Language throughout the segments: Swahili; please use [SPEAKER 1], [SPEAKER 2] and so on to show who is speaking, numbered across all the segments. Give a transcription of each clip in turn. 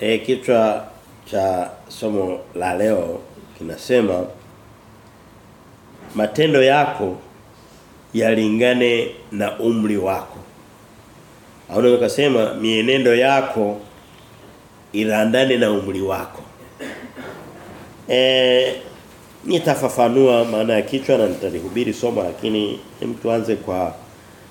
[SPEAKER 1] E, kichwa cha somo la leo kinasema matendo yako yalingane na umri wako. Au unaweza kusema mienendo yako ilandane na umri wako. Eh nitafafanua maana ya kichwa na nitalihubiri somo lakini hem tuanze kwa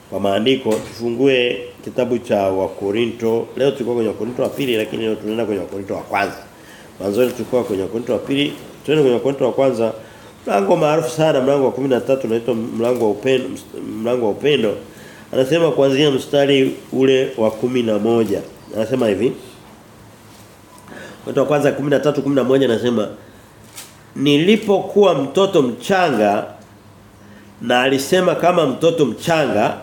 [SPEAKER 1] kwa maandiko tufungue kitabu cha Wakorinto. Leo tulikuwa kwenye Wakorinto wa pili lakini leo tunaenda kwenye Wakorinto wa kwanza. Mwanzo tulikuwa kwenye Wakorinto wa pili tuende kwenye Wakorinto wa kwanza. Mlango maarufu sana mlango wa 13 unaitwa mlango wa upendo mlango wa upendo. Anasema kuanzia mstari ule wa kumi na moja. Anasema hivi. Wakorinto wa kwanza 13 11 anasema nilipokuwa mtoto mchanga na alisema kama mtoto mchanga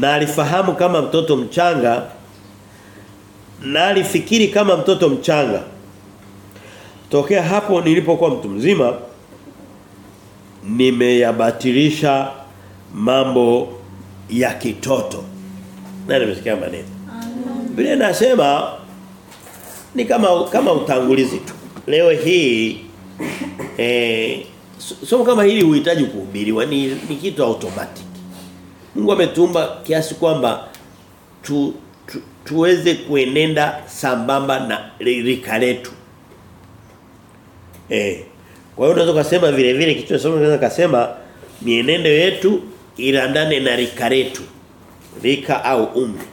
[SPEAKER 1] na alifahamu kama mtoto mchanga na alifikiri kama mtoto mchanga. Tokea hapo nilipokuwa mtu mzima nimeyabatilisha mambo ya kitoto. Na nimesikia maneno. Biblia inasema ni kama kama utangulizi tu. Leo hii eh somo kama hili uhitaji kuhubiriwa. Ni, ni kitu automatic Mungu ametumba kiasi kwamba tu, tu, tuweze kuenenda sambamba na rika letu. Eh kwa hiyo unaweza kusema vile vile kitu somo unaweza kusema mienendo yetu ilandane na rika letu rika au umri.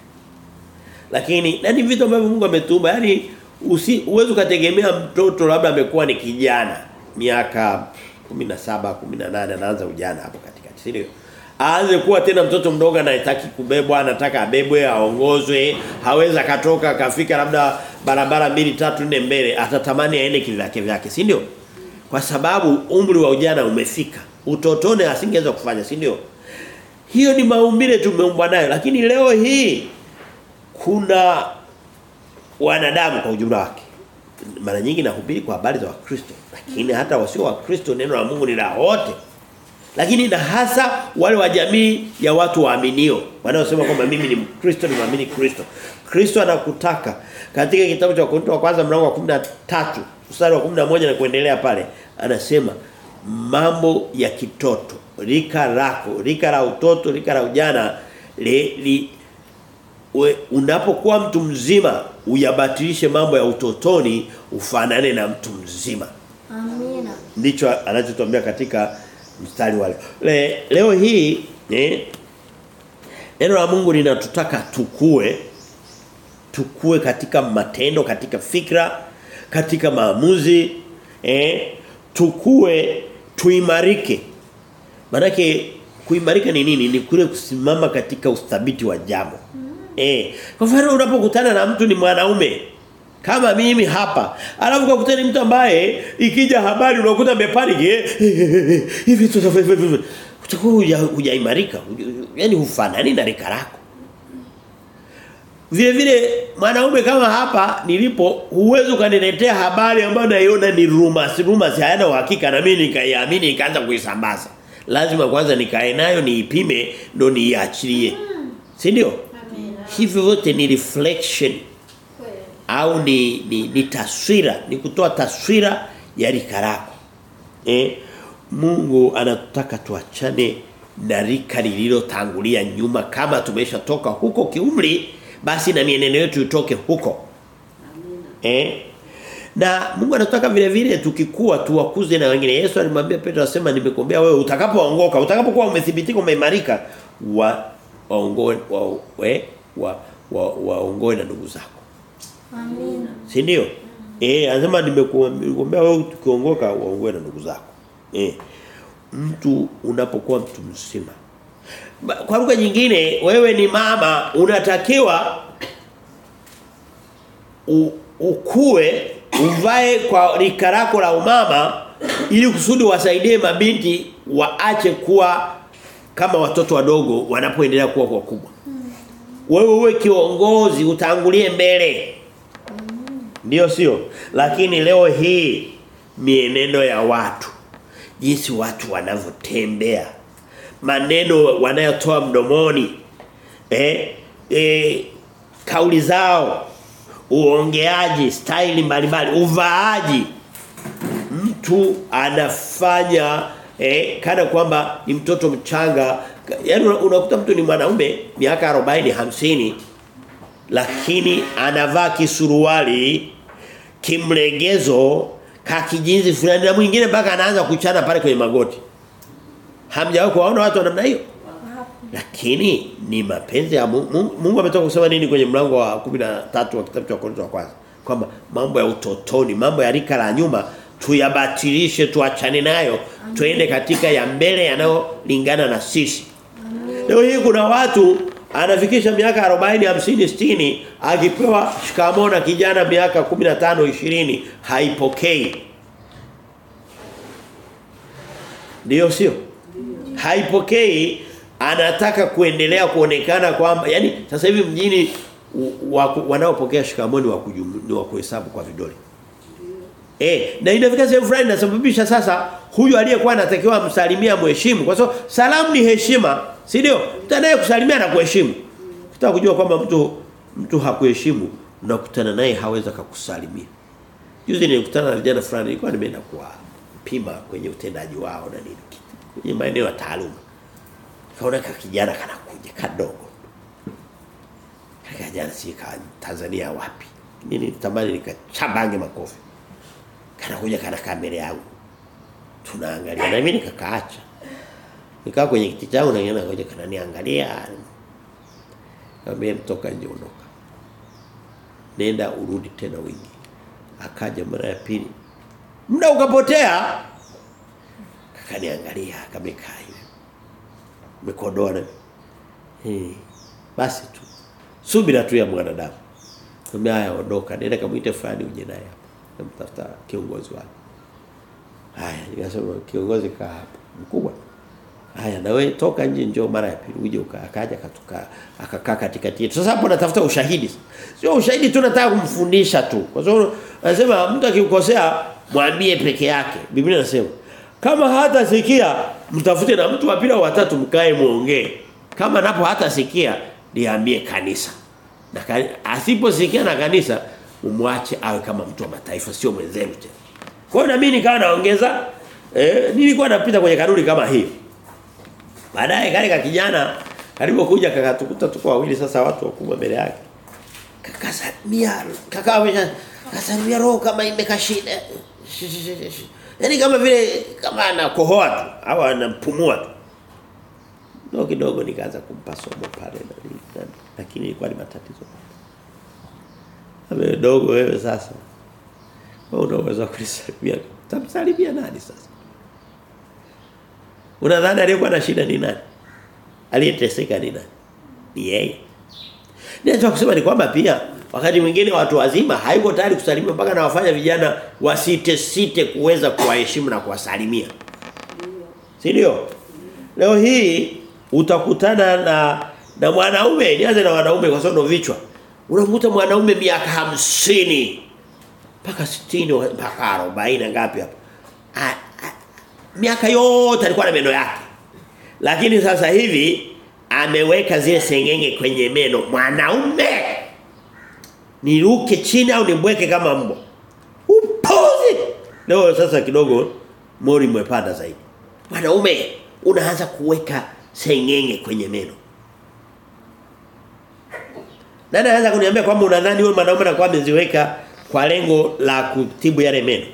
[SPEAKER 1] Lakini nani vitu ambavyo Mungu ametumba yani usi uwezo kutegemea mtoto labda amekuwa ni kijana miaka 17 18 anaanza ujana hapo katikati si ndio aanze kuwa tena mtoto mdogo anayetaki kubebwa anataka abebwe aongozwe haweza katoka akafika labda barabara mbili tatu nne mbele atatamani aende kivyake vyake si ndio? Kwa sababu umri wa ujana umefika. Utotone asingeweza kufanya si ndio? Hiyo ni maumbile tumeumbwa nayo. Lakini leo hii kuna wanadamu kwa ujumla wake. Mara nyingi nahubiri kwa habari za wakristo. Lakini hata wasio wakristo neno la Mungu ni la wote lakini na hasa wale wa jamii ya watu waaminio wanaosema kwamba mimi ni mkristo ni muamini kristo kristo anakutaka katika kitabu cha Wakorintho wa kwanza mlango wa 13 mstari wa 11 na kuendelea pale anasema mambo ya kitoto rika lako rika la utoto rika la ujana le, li, we, unapokuwa mtu mzima uyabatilishe mambo ya utotoni ufanane na mtu mzima.
[SPEAKER 2] Amina.
[SPEAKER 1] Ndicho anachotuambia katika mstari wale. Le, leo hii eh neno la Mungu linatutaka tukue tukue katika matendo, katika fikra, katika maamuzi, eh tukue tuimarike. Manake kuimarika ni nini? Ni kule kusimama katika uthabiti wa jambo. Mm. Eh, kwa mfano unapokutana na mtu ni mwanaume kama mimi hapa, alafu ukakutana mtu ambaye ikija habari unakuta amepaniki eh, hivi tutafanya utakuwa hujaimarika. Yaani hufanani na rika lako. Vile vile mwanaume kama hapa nilipo huwezi ukaniletea habari ambayo naiona ni rumors rumors hayana uhakika na mimi nikaiamini nikaanza kuisambaza. Lazima kwanza nikae nayo niipime ndo niiachilie. Si ndio? Hivyo vyote ni reflection au ni, ni ni taswira, ni kutoa taswira ya rika lako. Eh? Mungu anataka tuachane na rika lililotangulia nyuma kama tumeshatoka huko kiumri basi na mienendo yetu itoke huko. Eh? Na Mungu anataka vile vile tukikua tuwakuze na wengine. Yesu alimwambia Petro asema nimekuombea wewe utakapoongoka, utakapokuwa umethibitika umeimarika wa waongoe wa we, wa waongoe na ndugu zako.
[SPEAKER 2] Amina.
[SPEAKER 1] Si ndio? Eh, anasema nimekuombea wewe tukiongoka waongoe na ndugu zako. Eh. Mtu unapokuwa mtu mzima kwa lugha nyingine wewe ni mama unatakiwa u, ukue uvae kwa rika lako la umama ili kusudi wasaidie mabinti waache kuwa kama watoto wadogo wanapoendelea kuwa wakubwa. Wewe uwe kiongozi utangulie mbele. Ndio sio? Lakini leo hii mienendo ya watu jinsi watu wanavyotembea maneno wanayotoa mdomoni eh, eh kauli zao uongeaji, staili mbalimbali, uvaaji. Mtu anafanya eh, kana kwamba ni mtoto mchanga. yani unakuta mtu ni mwanaume miaka 40, 50 lakini anavaa kisuruali kimlegezo kakijinzi fulani na mwingine mpaka anaanza kuchana pale kwenye magoti. Hamjawahi kuwaona watu wa namna hiyo? Lakini ni mapenzi ya Mungu. Mungu- ametoka kusema nini kwenye mlango wa 13 wa kitabu cha Korintho wa kwanza? Kwamba mambo ya utotoni, mambo ya rika la nyuma tuyabatilishe, tuachane nayo, tuende katika ya mbele yanayolingana na sisi. Leo hii kuna watu anafikisha miaka 40, 50, 60 akipewa shikamoo na kijana miaka 15, 20 haipokei. Ndio sio? Haipokei anataka kuendelea kuonekana kwamba yani sasa hivi mjini wanaopokea kujumu- ni wa kuhesabu kwa vidole. Eh, na inafika sehemu fulani nasababisha sasa huyu aliyekuwa anatakiwa msalimia mheshimu kwa sababu so, salamu ni heshima, si ndio? Mtu anayekusalimia na kuheshimu. Ukitaka kujua kwamba mtu mtu hakuheshimu, unakutana naye haweza kukusalimia. Juzi nilikutana na vijana fulani nilikuwa nimeenda kwa pima kwenye utendaji wao na nini kwenye maeneo ya taaluma. Kaona ka kijana kanakuja kadogo. Kijana si ka Tanzania wapi? Nini tamani nikachabange makofi. Kanakuja kana kamera yangu. Tunaangalia na mimi nikakaacha. Nikaa kwenye kiti changu na yeye anakuja kananiangalia. Kaambia mtoka nje ondoka. Nenda urudi tena wingi. Akaja mara ya pili. Muda ukapotea. Akaniangalia kamekaa hivi. Mikodoa eh basi tu. Subira tu ya mwanadamu. Kumbe haya ondoka, nenda kamuite fulani uje naye hapa. Namtafuta kiongozi wake. Haya, nikasema kiongozi kaa. Mkubwa. Haya na wewe toka nje njoo mara ya pili uje uka- akaja katuka akakaa katikati yetu. Sasa hapo natafuta ushahidi. Sio ushahidi tu nataka kumfundisha tu. Kwa sababu anasema mtu akikukosea mwambie peke yake. Biblia inasema kama hata sikia mtafute na mtu wa pili au watatu mkae muongee. Kama napo hata sikia niambie kanisa. Na asiposikia na kanisa umwache awe kama mtu wa mataifa sio mwenzenu tena. Kwa hiyo na mimi nikawa naongeza eh nilikuwa napita kwenye kanuni kama hii. Baadaye kale ka kijana kalipokuja kakatukuta tuko wawili sasa watu wakubwa mbele yake. Kaka amesha kasalimia roho kama imekashida. Yaani kama vile kama anakohoa tu au anampumua tu. Ndio kidogo nikaanza kumpa somo pale na- lakini ilikuwa ni matatizo. Wewe dogo wewe sasa. Wewe unaweza kulisalimia. Tamsalimia nani sasa? Unadhani aliyekuwa na shida ni nani? Aliyeteseka ni nani? Ni yeye. Ninataka kusema ni kwamba pia wakati mwingine watu wazima haiko tayari kusalimia mpaka na wafanya vijana wasite site kuweza kuwaheshimu na kuwasalimia. Si ndio? Leo hii utakutana na na mwanaume, nianze na wanaume kwa sababu ndo vichwa. Unamkuta mwanaume miaka hamsini mpaka 60 mpaka 40 ngapi hapo. Miaka yote alikuwa na meno yake. Lakini sasa hivi ameweka zile sengenge kwenye meno mwanaume. Niruke chini au nibweke kama mbwa. Upozi. Leo sasa kidogo mori mwepanda zaidi. Mwanaume unaanza kuweka sengenge kwenye meno. Nani anaweza kuniambia kwamba unadhani wewe mwanaume anakuwa ameziweka kwa lengo la kutibu yale meno?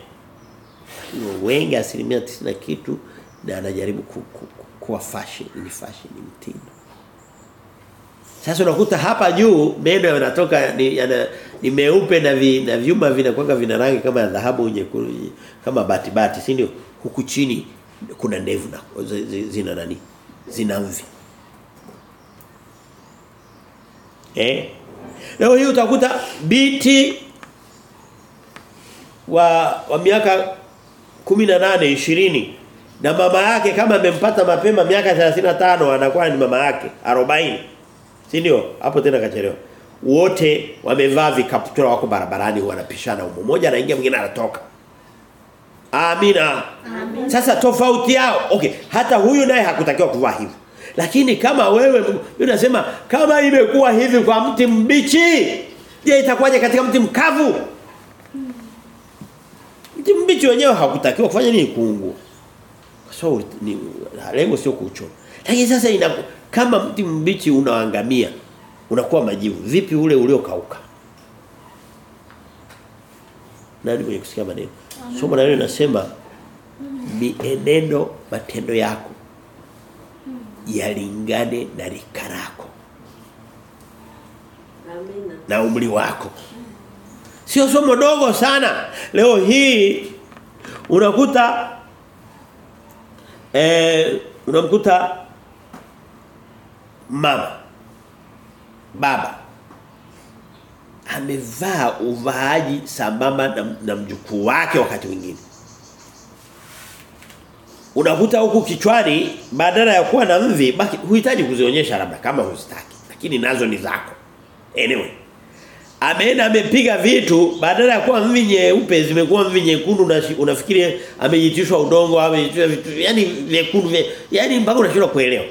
[SPEAKER 1] Wengi asilimia tisini na kitu na anajaribu ku, ku, ku, kuwa fashion, ni fashion ni mtindo. Sasa unakuta hapa juu meno yanatoka ni, yana, ni meupe na vi, na vyuma vinakuwa vina rangi kama ya dhahabu nyekundu kama bati bati, si ndio? Huku chini kuna ndevu na zi- zi- zina nani? Zina mvi. Eh? Leo hii utakuta biti wa wa miaka 18 20 na mama yake kama amempata mapema miaka 35 anakuwa ni mama yake 40 si ndio? Hapo tena kachelewa. Wote wamevaa vikaptura wako barabarani wanapishana humo. Mmoja anaingia mwingine anatoka. Amina.
[SPEAKER 2] Amina.
[SPEAKER 1] Sasa tofauti yao okay hata huyu naye hakutakiwa kuvaa hivyo lakini kama wewe mimi nasema kama imekuwa hivi kwa mti mbichi Je itakuwaje katika mti mkavu? Mti mbichi wenyewe hakutakiwa kufanya nini kuungua. Kwa sababu ni lengo sio kuchoma. Lakini sasa ina kama mti mbichi unaangamia unakuwa majivu. Vipi ule uliokauka? Nani mwenye kusikia maneno? Somo la leo linasema mienendo matendo yako yalingane na rika lako na umri wako. Sio somo dogo sana. Leo hii unakuta eh unamkuta mama baba amevaa uvaaji sambamba na, na mjukuu wake wakati mwingine. Unakuta huku kichwani badala ya kuwa na mvi baki huhitaji kuzionyesha labda kama huzitaki lakini nazo ni zako. Anyway. Ameenda amepiga vitu badala ya kuwa mvi nyeupe zimekuwa mvi nyekundu na unafikiri amejitishwa udongo amejitishwa vitu yani vyekundu vye, yani mpaka unashindwa kuelewa.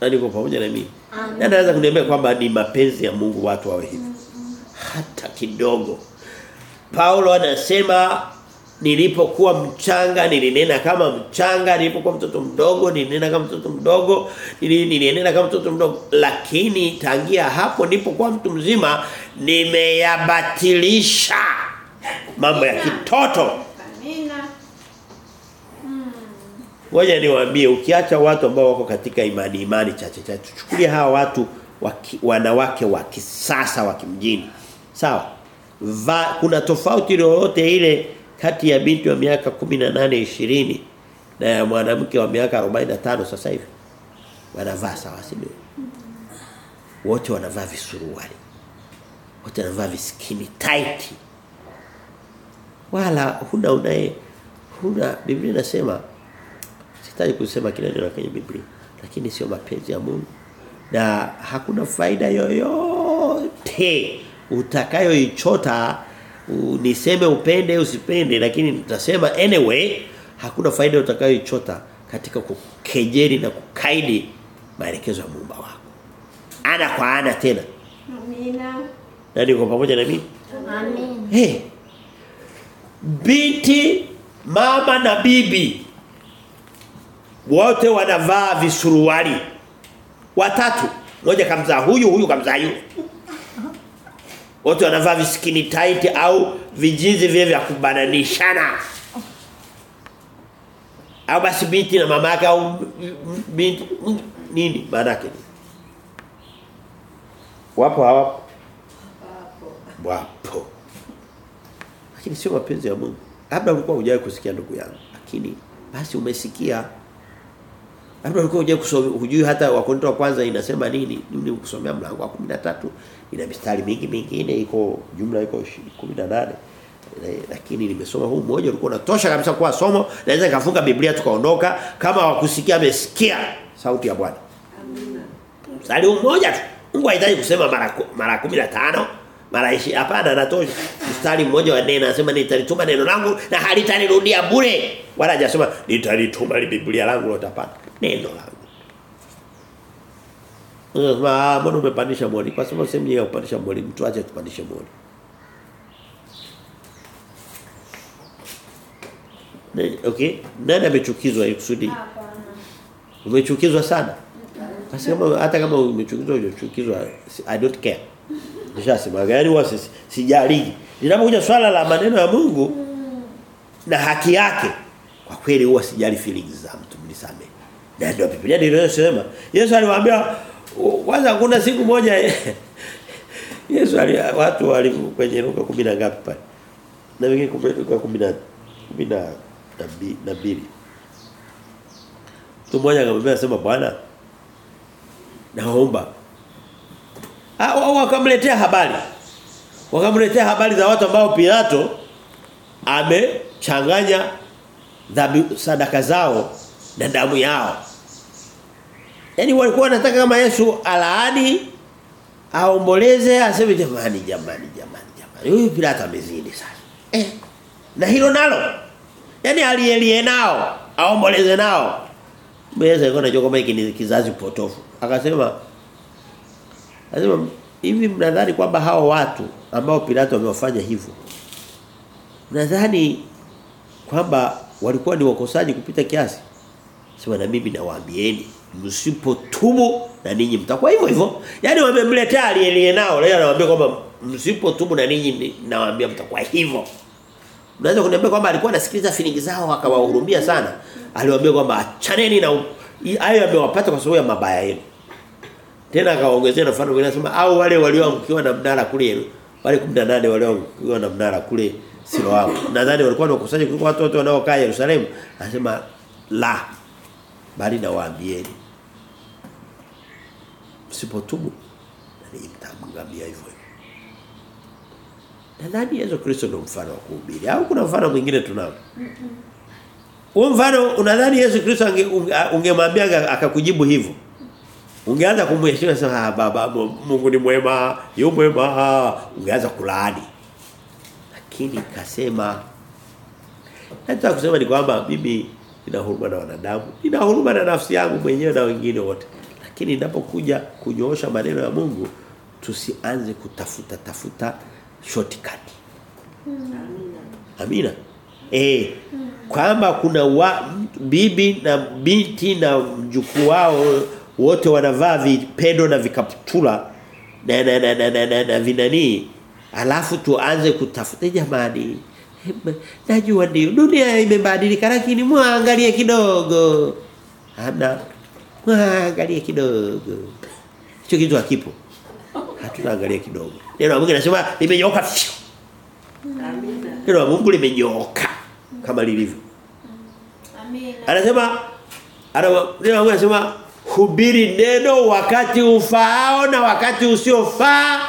[SPEAKER 1] Nani kwa pamoja na mimi? Na naweza kuniambia kwamba ni mapenzi ya Mungu watu wawe hivi. Hata kidogo. Paulo anasema nilipokuwa mchanga nilinena kama mchanga nilipokuwa mtoto mdogo nilinena kama mtoto mdogo nili- nilinena kama mtoto mdogo lakini tangia hapo nilipokuwa mtu mzima nimeyabatilisha mambo ya kitoto
[SPEAKER 3] Amina.
[SPEAKER 1] Ngoja niwaambie ukiacha watu ambao wako katika imani imani chache chache tuchukulie hawa watu waki, wanawake wa kisasa wa kimjini. Sawa? Va, kuna tofauti lolote ile kati ya binti wa miaka 18 20 na ya mwanamke wa miaka 45 sasa hivi. Wanavaa sawa si? Wote wanavaa visuruali. Wote wanavaa viskini tight. Wala huna unaye huna Biblia inasema sitaki kusema kila neno kwenye Biblia lakini sio mapenzi ya Mungu na hakuna faida yoyote utakayoichota niseme upende usipende lakini nitasema anyway hakuna faida utakayoichota katika kukejeri na kukaidi maelekezo ya Muumba wako ana kwa ana tena
[SPEAKER 3] Amina.
[SPEAKER 1] nani kwa pamoja na mimi
[SPEAKER 2] Amen.
[SPEAKER 1] Hey. Binti, mama na bibi wote wanavaa visuruali. Watatu, moja kamzaa huyu, huyu kamzaa yule. Wote wanavaa viskini tight au vijizi vile vya kubananishana. Au basi binti na mama yake au binti nini maana yake? Wapo hawapo?
[SPEAKER 3] Hapo.
[SPEAKER 1] wapo lakini sio mapenzi ya Mungu labda ulikuwa hujawahi kusikia ndugu yangu lakini basi umesikia labda ulikuwa hujui hata wakonto wa kwanza inasema nini nini kusomea mlango wa 13 ina mistari mingi mingine iko jumla iko 18 Eh, lakini nimesoma huu mmoja ulikuwa unatosha kabisa kuwa somo naweza nikafunga Biblia tukaondoka kama wakusikia amesikia sauti ya Bwana. Mstari mmoja tu. Mungu hahitaji kusema mara mara 15, mara 20. Hapana, anatosha. Mstari mmoja wa neno anasema nitalituma neno langu na halitanirudia bure. Wala hajasema nitalituma li Biblia langu lotapata. Neno langu. Unasema ah, mbona umepandisha moli? Kwa sababu sehemu nyingine ya kupandisha moli, mtu aje tupandishe moli. Ne- Okay? Nani amechukizwa hiyo kusudi?
[SPEAKER 3] Hapana.
[SPEAKER 1] Umechukizwa sana? Basi kama hata kama umechukizwa hujachukizwa I don't care. Nishasema gani huwa si- sijali. Linapokuja swala la maneno ya Mungu na haki yake kwa kweli huwa sijali feelings za mtu mnisamee. Na ndio Biblia ndio inasema. Yesu aliwaambia kwanza kuna siku moja Yesu ali watu wali kwenye Luka 10 na ngapi pale. Na wengine kwa 10 na 10 na na mbi- mbili. Mtu mmoja akamwambia anasema bwana naomba. Ah wa- wakamletea habari. Wakamletea habari za watu ambao Pilato amechanganya sadaka zao na damu yao. Yaani walikuwa wanataka kama Yesu alaani aomboleze aseme jamani jamani jamani jamani. Huyu Pilato amezidi sana. Eh. Na hilo nalo. Yaani alielie nao, aomboleze nao. Yesu alikuwa anajua kwamba hiki ni kizazi potofu. Akasema Anasema hivi mnadhani kwamba hao watu ambao Pilato amewafanya hivyo. Mnadhani kwamba walikuwa ni wakosaji kupita kiasi? Sema na mimi nawaambieni msipotubu na ninyi mtakuwa hivyo hivyo. Yaani wamemletea aliye nao leo anawaambia kwamba msipotubu na ninyi nawaambia mtakuwa hivyo. Unaweza kuniambia kwamba alikuwa anasikiliza filingi zao akawahurumia sana. Aliwaambia kwamba achaneni na hayo amewapata kwa sababu ya mabaya yenu. Tena akaongezea mfano mwingine anasema au wale walioangukiwa na mnara kule wale 18 walioangukiwa na mnara kule Siloamu. Nadhani walikuwa wanakusanya kuliko watu wote wanaokaa Yerusalemu. Anasema la bali nawaambieni msipotubu na mtamngamia hivyo. Nadhani Yesu Kristo ndio mfano wa kuhubiri au kuna mfano mwingine tunao? Huo mfano unadhani Yesu Kristo ungemwambia unge akakujibu hivyo? Ungeanza kumheshimu sana baba Mungu ni mwema, yu mwema, ungeanza kulaani. Lakini kasema Nataka kusema ni kwamba mimi nina huruma na wanadamu, nina huruma na nafsi yangu mwenyewe na wengine wote. Lakini inapokuja kunyoosha maneno ya Mungu tusianze kutafuta tafuta shortcut. Mm. Amina. Eh kwamba kuna wa, bibi na binti na mjukuu wao wote wanavaa vipendo na vikaptula na na na na, na, na, na vinani alafu tuanze kutafuta jamani najua ndio dunia imebadilika lakini muangalie kidogo hana muangalie kidogo. Hicho kitu hakipo. Hatuangalia kidogo. Neno la Mungu linasema limenyoka
[SPEAKER 3] Amina.
[SPEAKER 1] neno la Mungu limenyoka kama lilivyo.
[SPEAKER 3] Amina.
[SPEAKER 1] anasema ana neno la Mungu anasema hubiri neno wakati ufaao na wakati usiofaa.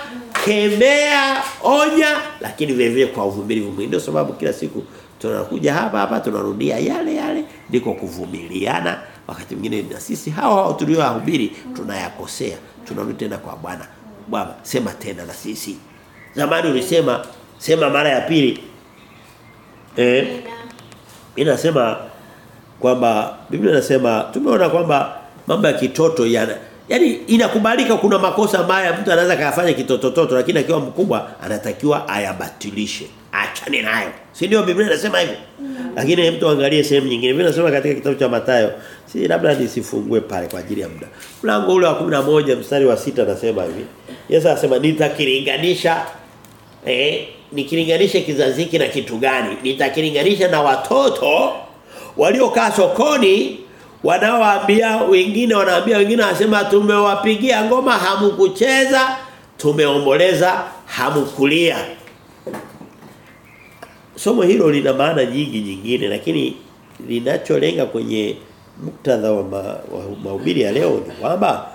[SPEAKER 1] Kemea onya lakini vile vile kwa uvumilivu. Mwingi ndio sababu kila siku tunakuja hapa hapa tunarudia yale yale. Ndiko kuvumiliana wakati mwingine na sisi hao hao tuliohubiri tunayakosea. Tunarudi tena kwa Bwana. Bwana sema tena na sisi. Zamani ulisema sema mara ya pili. Eh? Inasema kwamba Biblia inasema tumeona kwamba mambo ya kitoto yana yani inakubalika kuna makosa ambayo mtu anaweza kayafanya kitotototo lakini akiwa mkubwa anatakiwa ayabatilishe. Achane nayo. Si ndio Biblia inasema hivyo? Lakini mtu angalie sehemu nyingine. Biblia inasema katika kitabu cha Mathayo si labda nisifungue pale kwa ajili ya muda. Mlango ule wa 11 mstari wa sita anasema hivi. Yesu anasema nitakilinganisha eh nikilinganisha kizazi hiki na kitu gani? Nitakilinganisha na watoto waliokaa sokoni wanaoambia wengine wanaambia wengine wanasema tumewapigia ngoma hamukucheza tumeomboleza hamukulia. Somo hilo lina maana nyingi nyingine lakini linacholenga kwenye muktadha wa, ma, mahubiri ya leo ni kwamba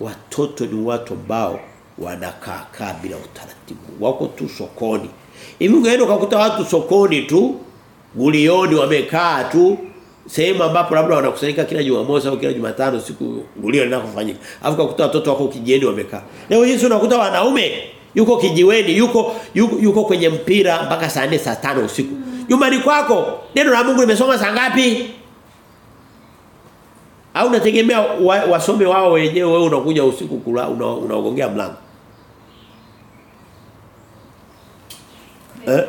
[SPEAKER 1] watoto ni watu ambao wanakaa kaa bila utaratibu wako tu sokoni. Hivi ungeenda ukakuta watu sokoni tu gulioni wamekaa tu sehemu ambapo labda wanakusanyika kila Jumamosi au kila Jumatano siku gulio linakofanyika. Alafu kukuta watoto wako kijieni wamekaa. Leo hizi unakuta wanaume yuko kijiweni, yuko yuko, yuko kwenye mpira mpaka saa 4 saa 5 usiku. Nyumbani kwako neno la Mungu limesoma saa ngapi? Au unategemea wa, wasome wao wenyewe wewe unakuja usiku kula unaogongea una mlango. Eh?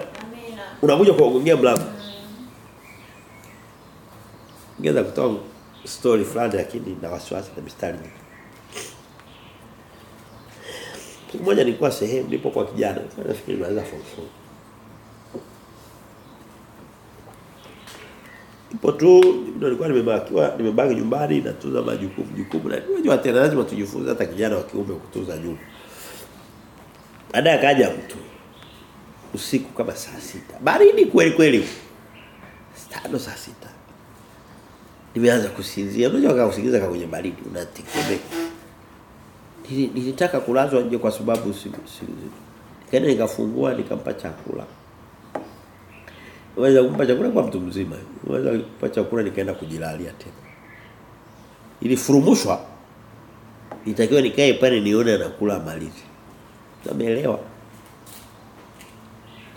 [SPEAKER 1] Unakuja kuogongea mlango. Ngeza kutoa story fulani lakini na wasiwasi na mistari mingi. Siku moja nilikuwa sehemu nipo kwa kijana, nafikiri naweza form 4. Ipo tu ndio nilikuwa nimebakiwa nimebaki nyumbani natuza majukumu jukumu na unajua tena lazima tujifunze hata kijana wa kiume kutuza nyumba. Baadaye akaja mtu usiku kama saa sita Baridi kweli kweli. Tano saa sita Nimeanza kusinzia. Unajua kama usingiza kama kwenye baridi unatetemeka. Nilitaka kulazwa nje kwa sababu. Nikaenda nikafungua nikampa chakula. Waweza kumpa chakula kwa mtu mzima. Waweza kumpa chakula nikaenda kujilalia tena. Ilifurumushwa. Nitakiwa nikae pale nione anakula malizi. Nameelewa.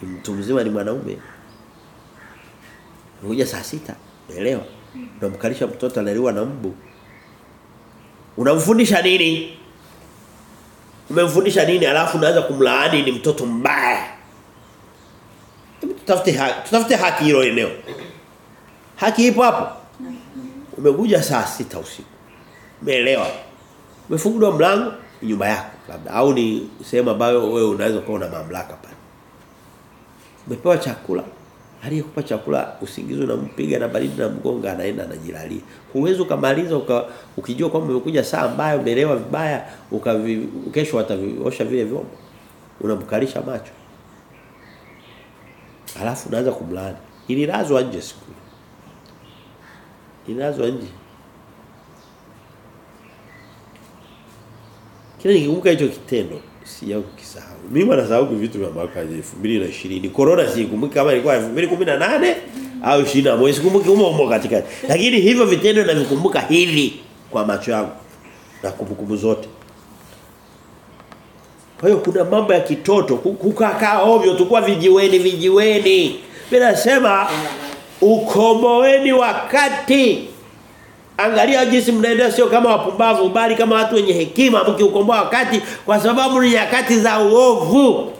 [SPEAKER 1] Ni mtu mzima ni mwanaume. Ngoja saa sita Umeelewa? Unamkalisha mtoto analiwa na mbu. Unamfundisha nini? Umemfundisha nini alafu unaanza kumlaani ni mtoto mbaya. Tutafute haki, tutafute haki hilo eneo. Haki ipo hapo. Umekuja saa sita usiku. Umeelewa? Umefunguliwa mlango nyumba yako labda au ni sehemu ambayo wewe unaweza kuwa na mamlaka pale. Umepewa chakula. Aliyekupa chakula usingizi unampiga na baridi na mgonga anaenda anajilalia. Huwezi ukamaliza uka, ukijua kwamba umekuja saa mbaya umelewa vibaya ukavi, kesho ataviosha vile vyombo. Unamkalisha macho. Alafu unaanza kumlaani. Ililazwa nje siku. Ililazwa nje. Kile nikikumbuka hicho kitendo sijao kukisahau. Mimi nasahau vitu vya mwaka 2020. Corona sikumbuki kama ilikuwa 2018 au 21. Sikumbuki umo umo katikati. Lakini hivyo vitendo navikumbuka hivi kwa macho yangu na kumbukumbu zote. Kwa hiyo kuna mambo ya kitoto kukaa ovyo tukua vijiweni vijiweni. Bila nasema ukomboeni wakati Angalia jinsi mnaendea sio kama wapumbavu bali kama watu wenye hekima mkiukomboa wakati kwa sababu ni nyakati za uovu.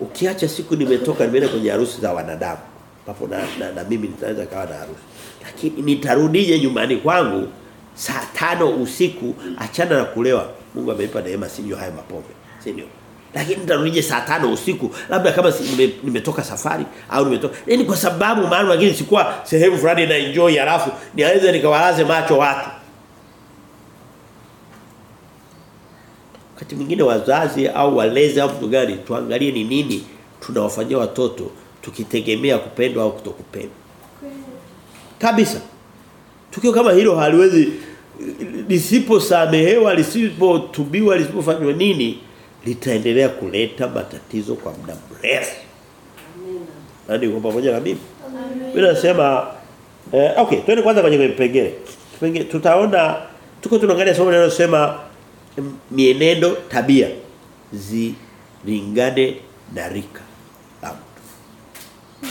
[SPEAKER 1] Ukiacha siku nimetoka nimeenda kwenye harusi za wanadamu. Papo na, na, na mimi nitaweza kawa na harusi. Lakini nitarudije nyumbani kwangu saa tano usiku achana na kulewa. Mungu ameipa neema sinywe haya mapombe. Si ndio? Lakini nitarudije saa tano usiku labda kama si, nime, nimetoka safari au nimetoka yani kwa sababu maalum lakini sikuwa sehemu fulani na enjoy halafu niweze nikawalaze macho watu. Wakati mwingine wazazi au walezi au mtu gani tuangalie ni nini tunawafanyia watoto tukitegemea kupendwa au kutokupendwa kabisa. Tukio kama hilo haliwezi lisiposamehewa lisipotubiwa lisipofanywa nini litaendelea kuleta matatizo kwa muda mrefu. Nani uko pamoja na mimi? Mimi nasema eh, okay, twende kwanza kwenye vipengele. Kipengele tutaona tuko tunaangalia somo linalosema mienendo tabia zilingane na rika la mtu.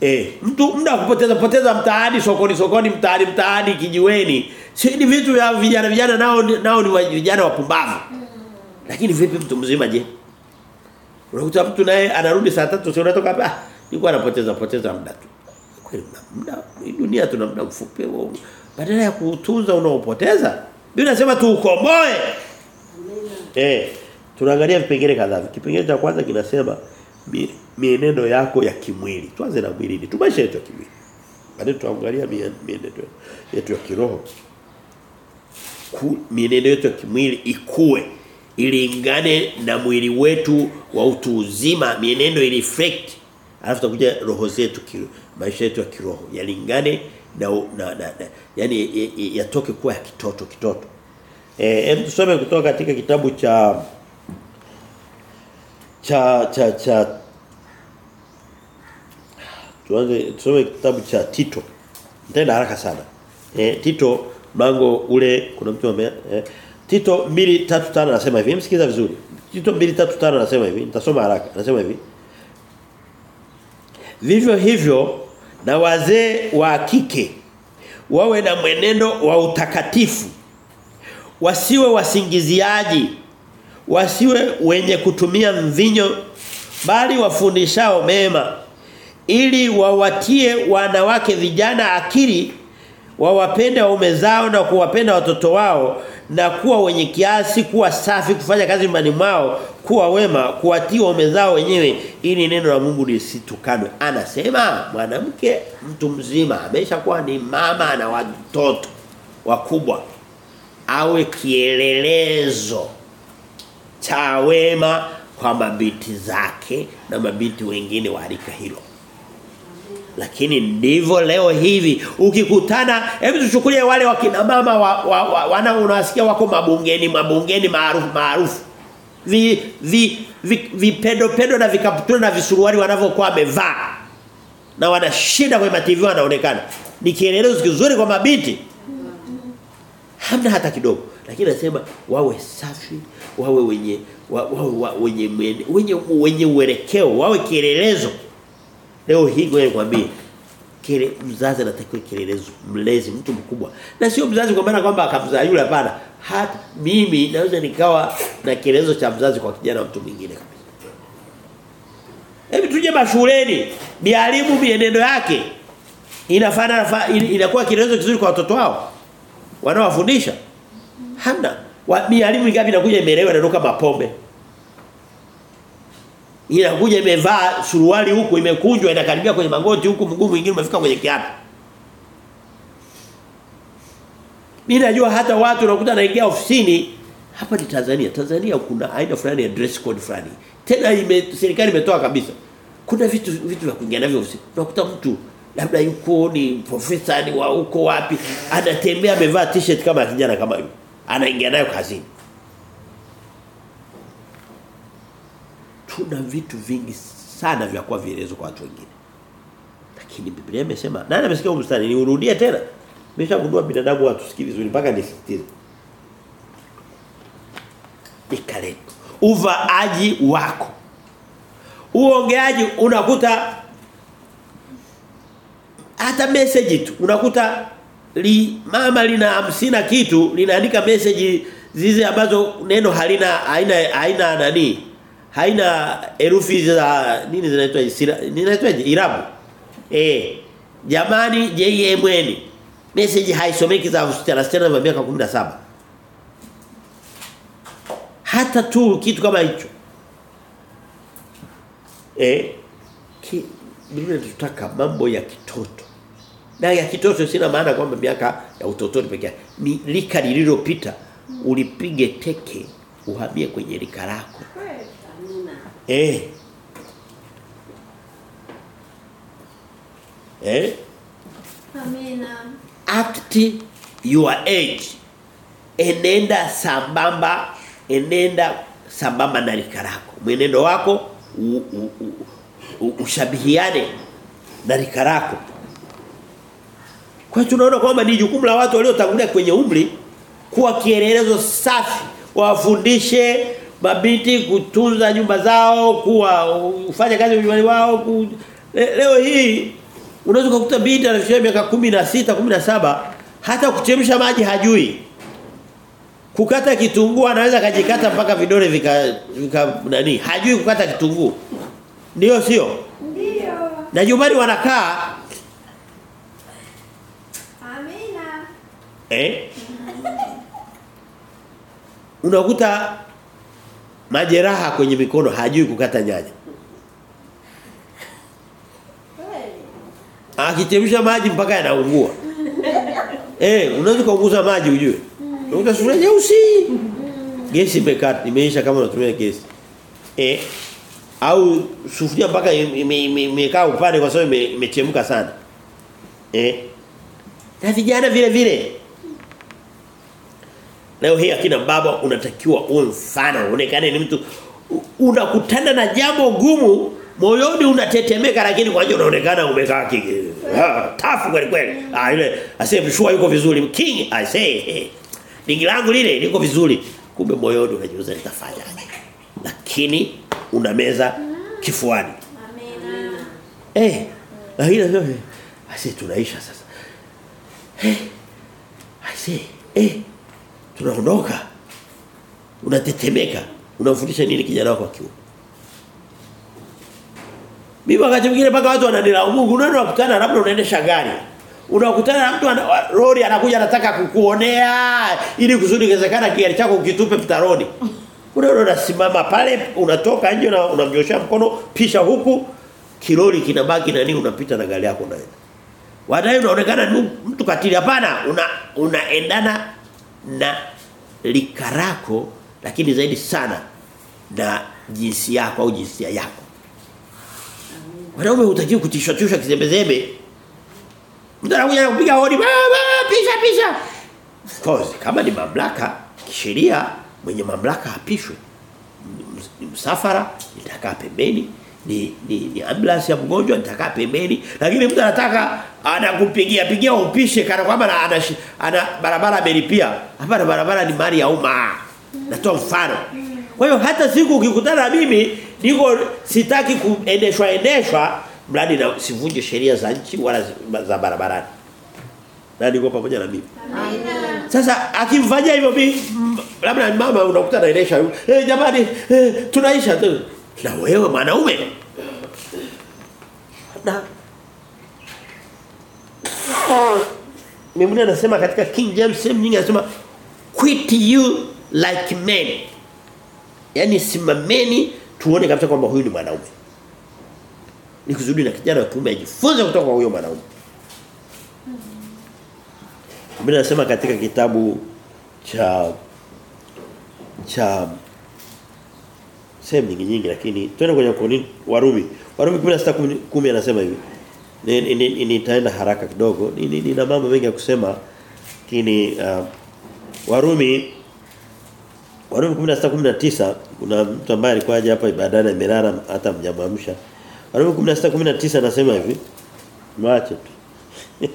[SPEAKER 1] Eh, mtu muda kupoteza poteza mtaani sokoni sokoni mtaani mtaani kijiweni. Si ni vitu vya vijana vijana nao nao ni vijana wapumbavu. Lakini vipi mtu mzima je? Unakuta mtu naye anarudi saa 3 sio unatoka hapa. Ah, yuko anapoteza poteza muda tu. Kweli muda dunia tuna muda mfupi. Badala ya kutunza unaopoteza, Biblia inasema tuukomboe. Eh, tunaangalia vipengele kadhaa. Kipengele cha kwanza kinasema mienendo yako ya kimwili. Tuanze na mwili. Tumaisha yetu ya kimwili. Baadaye tuangalia mienendo yetu ya kiroho. Mienendo yetu ya kimwili ikue ilingane na mwili wetu wa utu uzima mienendo ireflect alafu tutakuja roho zetu maisha yetu ya kiroho yalingane na, na, na, na yani yatoke kuwa ya kitoto kitoto. Eh tusome kutoka katika kitabu cha cha cha cha tuanze tusome kitabu cha Tito. Tena haraka sana. Eh Tito mlango ule kuna mtu ame eh, Tito 2:35 anasema hivi, msikiza vizuri. Tito 2:35 anasema hivi, nitasoma haraka. Anasema hivi. Vivyo hivyo na wazee wa kike wawe na mwenendo wa utakatifu. Wasiwe wasingiziaji. Wasiwe wenye kutumia mvinyo bali wafundishao mema ili wawatie wanawake vijana akili wawapende waume zao na kuwapenda watoto wao na kuwa wenye kiasi kuwa safi kufanya kazi nyumbani mwao kuwa wema kuwatii waume zao wenyewe ili neno la Mungu lisitukanwe. Anasema mwanamke mtu mzima ameshakuwa ni mama na watoto wakubwa awe kielelezo cha wema kwa mabinti zake na mabinti wengine wa rika hilo lakini ndivyo leo hivi ukikutana hebu tuchukulie wale wakina mama wa, wa, wa, wana unasikia wako mabungeni mabungeni maarufu maarufu. Vi vi vipedo vi pedo na vikaputula na visuruari wanavyokuwa wamevaa. Na wanashinda kwenye TV wanaonekana. Ni kielelezo kizuri kwa mabinti. Hamna hata kidogo. Lakini anasema wawe safi wawe wenye wa, wawe wa, wenye wenye wenye, wenye uelekeo wawe kielelezo leo hii ngoja nikwambie kile mzazi anatakiwa kielelezo mlezi mtu mkubwa. Na sio mzazi kwa maana kwamba akamzaa yule hapana. Hata mimi naweza nikawa na kielelezo cha mzazi kwa kijana mtu mwingine hebu tuje mashuleni. Mialimu mienendo yake. Inafana inakuwa kielelezo kizuri kwa watoto wao wanaowafundisha. Hamna. wa, mialimu ingapi inakuja imeelewa ndoka mapombe inakuja imevaa suruali huku imekunjwa inakaribia kwenye magoti huku mguu mwingine umefika kwenye kiatu. Mimi najua hata watu unakuta naingia ofisini hapa ni Tanzania. Tanzania kuna aina fulani ya dress code fulani. Tena ime, serikali imetoa kabisa. Kuna vitu vitu vya kuingia navyo ofisini. Unakuta mtu labda yuko ni profesa ni wa huko wapi anatembea amevaa t-shirt kama kijana kama yule. Anaingia nayo kazini tuna vitu vingi sana vya kuwa vielezo kwa watu wengine. Lakini Biblia imesema nani amesikia mstari? Niurudie tena. Nimeshagundua binadamu watusikii vizuri mpaka nisisitize. Nikale uvaaji wako. Uongeaji unakuta hata message tu. Unakuta li, mama lina hamsina kitu linaandika message zizi ambazo neno halina haina haina nani haina herufi za nini zinaitwa zinaitwa irabu. Eh jamani JMN message haisomeki za wasichana wasichana wa miaka 17 hata tu kitu kama hicho. Eh ki, Biblia tutaka mambo ya kitoto. Na ya kitoto sina maana kwamba miaka ya utotoni pekee. Ni lika lililopita ulipige teke uhamie kwenye lika lako eh. Eh?
[SPEAKER 3] Amina.
[SPEAKER 1] act your age. Enenda sambamba enenda sambamba na rikarako lako. Mwenendo wako u, u, u, u, ushabihiane na rikarako lako. Kwa tunaona kwamba ni jukumu la watu waliotangulia kwenye umri kuwa kielelezo safi wafundishe mabinti kutunza nyumba zao kuwa ufanye kazi nyumbani wao ku, le, leo hii unaweza kukuta binti anafikia miaka 16 17 hata kuchemsha maji hajui. Kukata kitunguu anaweza kajikata mpaka vidole vika, vika nani hajui kukata kitunguu. Ndio sio?
[SPEAKER 3] Ndio.
[SPEAKER 1] na nyumbani wanakaa.
[SPEAKER 3] Amina.
[SPEAKER 1] eh? Unakuta majeraha kwenye mikono hajui kukata nyanya. Akichemsha maji mpaka yanaungua. Eh unaweza kuunguza maji ujue. Unakuta sura nyeusi. Gesi imekata imeisha kama unatumia gesi. Eh au sufuria mpaka imekaa ime, ime, imekaa upande kwa sababu imechemka sana. Eh na vijana vile vile Leo hii akina baba unatakiwa uwe mfano, uonekane ni mtu unakutana na jambo gumu, moyoni unatetemeka lakini kwa hiyo unaonekana umekaa kiki. Tafu kweli kweli. Ah yule asiye mshua yuko vizuri, king I say. Hey, Dingi langu lile liko vizuri. Kumbe moyoni unajiuza nitafanya. Lakini unameza kifuani.
[SPEAKER 3] Amen.
[SPEAKER 1] Eh, lakini sasa. asi tunaisha sasa. Eh. Asi eh tunaondoka. Unatetemeka. Unamfundisha nini kijana wako akiwa? Mimi wakati mwingine paka watu wananilaumu, unaona unakutana labda unaendesha gari. Unakutana na mtu lori anakuja anataka kukuonea ili kusudi kezekana kiari chako ukitupe mtaroni. Unaona unasimama pale unatoka nje na unamnyoshia mkono pisha huku kilori kinabaki na nini unapita na gari yako unaenda. Wadai unaonekana mtu katili hapana una unaendana na likarako lakini zaidi sana na jinsi yako au jinsia yako. Wanaume hutakiwi kutishwa tishwa kizembezembe. Mtu anakuja kupiga hodi, baba pisha pisha. Kozi kama ni mamlaka kisheria mwenye mamlaka apishwe. Msafara itakaa pembeni, ni ni, ni ambulance ya mgonjwa nitakaa pembeni, lakini mtu anataka anakupigia pigia upishe kana kwamba ana, ana, barabara amelipia. Hapa na barabara ni mali ya umma. Natoa mfano. Kwa hiyo hata siku ukikutana na mimi niko sitaki kuendeshwa endeshwa mradi na sivunje sheria za nchi wala za barabarani. Na niko pamoja na mimi.
[SPEAKER 3] Amen.
[SPEAKER 1] Sasa akimfanyia hivyo mimi labda mama unakuta naendesha eh jamani hey, tunaisha tu. Na wewe mwanaume na Biblia anasema katika King James sehemu nyingi anasema quit you like men. Yaani simameni tuone kabisa kwamba huyu ni mwanaume. Ni kuzudi na kijana kiume ajifunze kutoka kwa huyo mwanaume. Biblia inasema katika kitabu cha cha sehemu nyingi nyingi lakini twende kwenye Wakorintho Warumi. Warumi 16:10 anasema hivi. Ni- ni- ni- Nitaenda haraka kidogo. Ni- ni- Nina mambo mengi ya kusema lakini uh, Warumi Warumi 16:19 kuna mtu ambaye alikuwa aje hapa ibadani amelala hata mjamamsha. Warumi 16:19 anasema hivi. Mwache tu.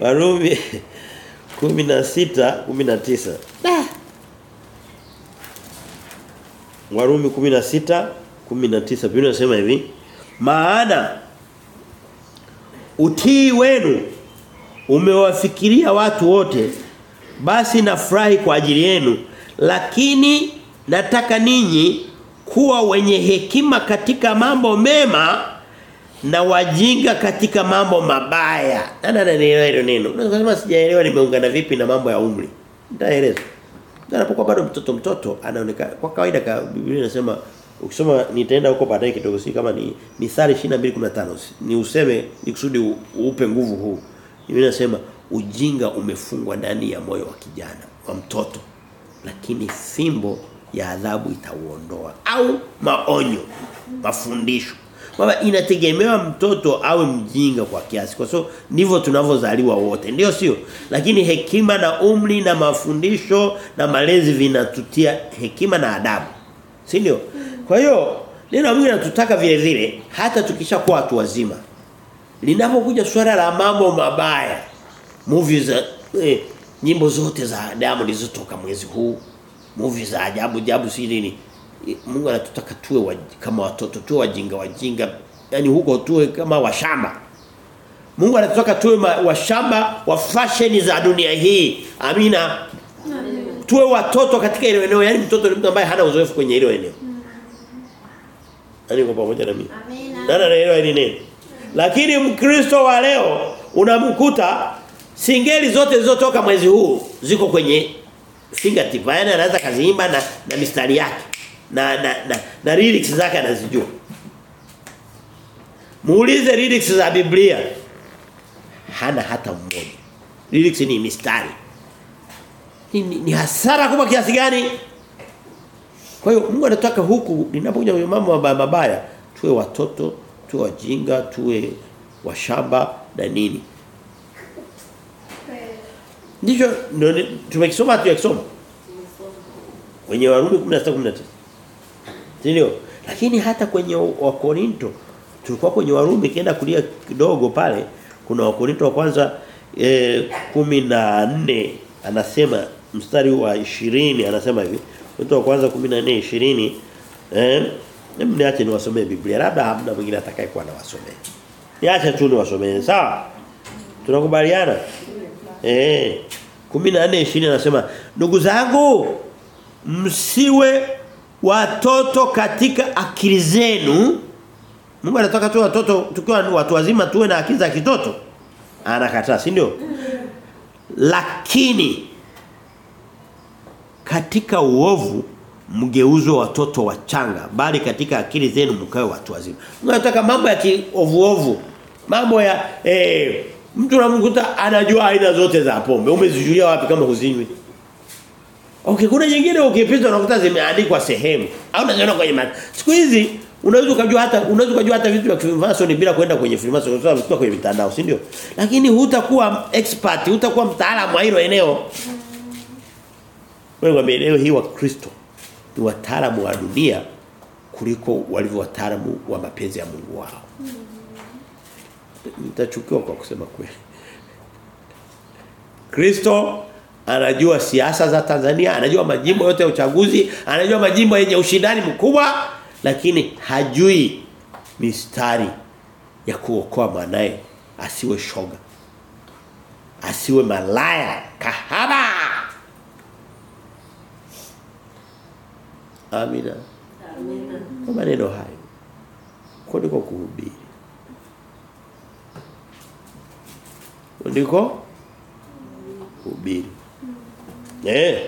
[SPEAKER 1] Warumi 16 19. Warumi 16 19 Biblia inasema hivi. Maana utii wenu umewafikiria watu wote basi nafurahi kwa ajili yenu lakini nataka ninyi kuwa wenye hekima katika mambo mema na wajinga katika mambo mabaya. Nani anaelewa hilo neno? Unaweza kusema sijaelewa nimeungana vipi na mambo ya umri. Nitaeleza. Anapokuwa bado mtoto mtoto anaonekana kwa kawaida ka Biblia inasema ukisoma nitaenda huko baadaye kidogo si kama ni Mithali 22:15 ni useme ni kusudi uupe upe nguvu huu. Biblia inasema ujinga umefungwa ndani ya moyo wa kijana wa mtoto lakini fimbo ya adhabu itauondoa au maonyo mafundisho kwamba inategemewa mtoto awe mjinga kwa kiasi kwa sababu so, ndivyo tunavyozaliwa wote. Ndio sio? Lakini hekima na umri na mafundisho na malezi vinatutia hekima na adabu. Si ndio? Kwa hiyo neno la Mungu linatutaka vile vile hata tukishakuwa watu wazima linapokuja swala la mambo mabaya movies za eh, nyimbo zote za Diamond zilizotoka mwezi huu movie za ajabu ajabu si nini Mungu anatutaka tuwe waj, kama watoto tuwe wajinga wajinga yani huko tuwe kama washamba Mungu anatutaka tuwe washamba wa fashion za dunia hii amina tuwe watoto katika ile eneo yani mtoto ni mtu ambaye hana uzoefu kwenye ile eneo Nani kwa pamoja na mimi
[SPEAKER 3] Amina.
[SPEAKER 1] na naelewa ni neno? Lakini Mkristo wa leo unamkuta singeli zote zilizotoka mwezi huu ziko kwenye fingertip. Yaani anaweza kaziimba na na mistari yake. Na na na, na lyrics zake anazijua. Muulize lyrics za Biblia. Hana hata mmoja. Lyrics ni mistari. Ni, ni, ni hasara kubwa kiasi gani? Kwa hiyo Mungu anataka huku ninapokuja kwenye mambo mabaya mabaya tuwe watoto, tuwe wajinga, tuwe washamba na nini. Ndio ni- tumekisoma tu yakisoma. Kwenye Warumi 16:19. Ndio. Lakini hata kwenye Wakorinto tulikuwa kwenye Warumi kienda kulia kidogo pale kuna Wakorinto wa kwanza eh 14 anasema mstari wa 20 anasema hivi. Wakorinto wa kwanza 14 20 eh niache niwasomee Biblia labda hamna mwingine atakayekuwa anawasomea. Niache tu niwasomee sawa? Tunakubaliana? Eh 14 20 anasema ndugu zangu msiwe watoto katika akili zenu. Mungu anataka tu watoto tukiwa watu wazima tuwe na akili za kitoto. Anakataa si ndio? Lakini katika uovu mgeuzwe watoto wachanga bali katika akili zenu mkae watu wazima. Mungu anataka mambo ya kiovu ovu mambo ya eh mtu unamkuta anajua aina zote za pombe. Umezijulia wapi kama huzinywi Okay, kuna nyingine ukipita unakuta zimeandikwa sehemu. Au unaziona kwenye mat. Siku hizi unaweza kujua hata unaweza kujua hata vitu vya Freemason bila kwenda kwenye Freemason kwa sababu kwenye mitandao, si ndio? Lakini hutakuwa expert, hutakuwa mtaalamu wa hilo eneo. Wewe kwa eneo hii wa Kristo ni wataalamu wa dunia kuliko walivyo wataalamu wa mapenzi ya Mungu wao. Nitachukiwa kwa kusema kweli. Kristo anajua siasa za Tanzania, anajua majimbo yote ya uchaguzi, anajua majimbo yenye ushindani mkubwa, lakini hajui mistari ya kuokoa mwanae asiwe shoga. Asiwe malaya, kahaba. Amina. Kwa maneno hayo. Kwa ndiko kuhubiri. Ndiko kuhubiri. Eh.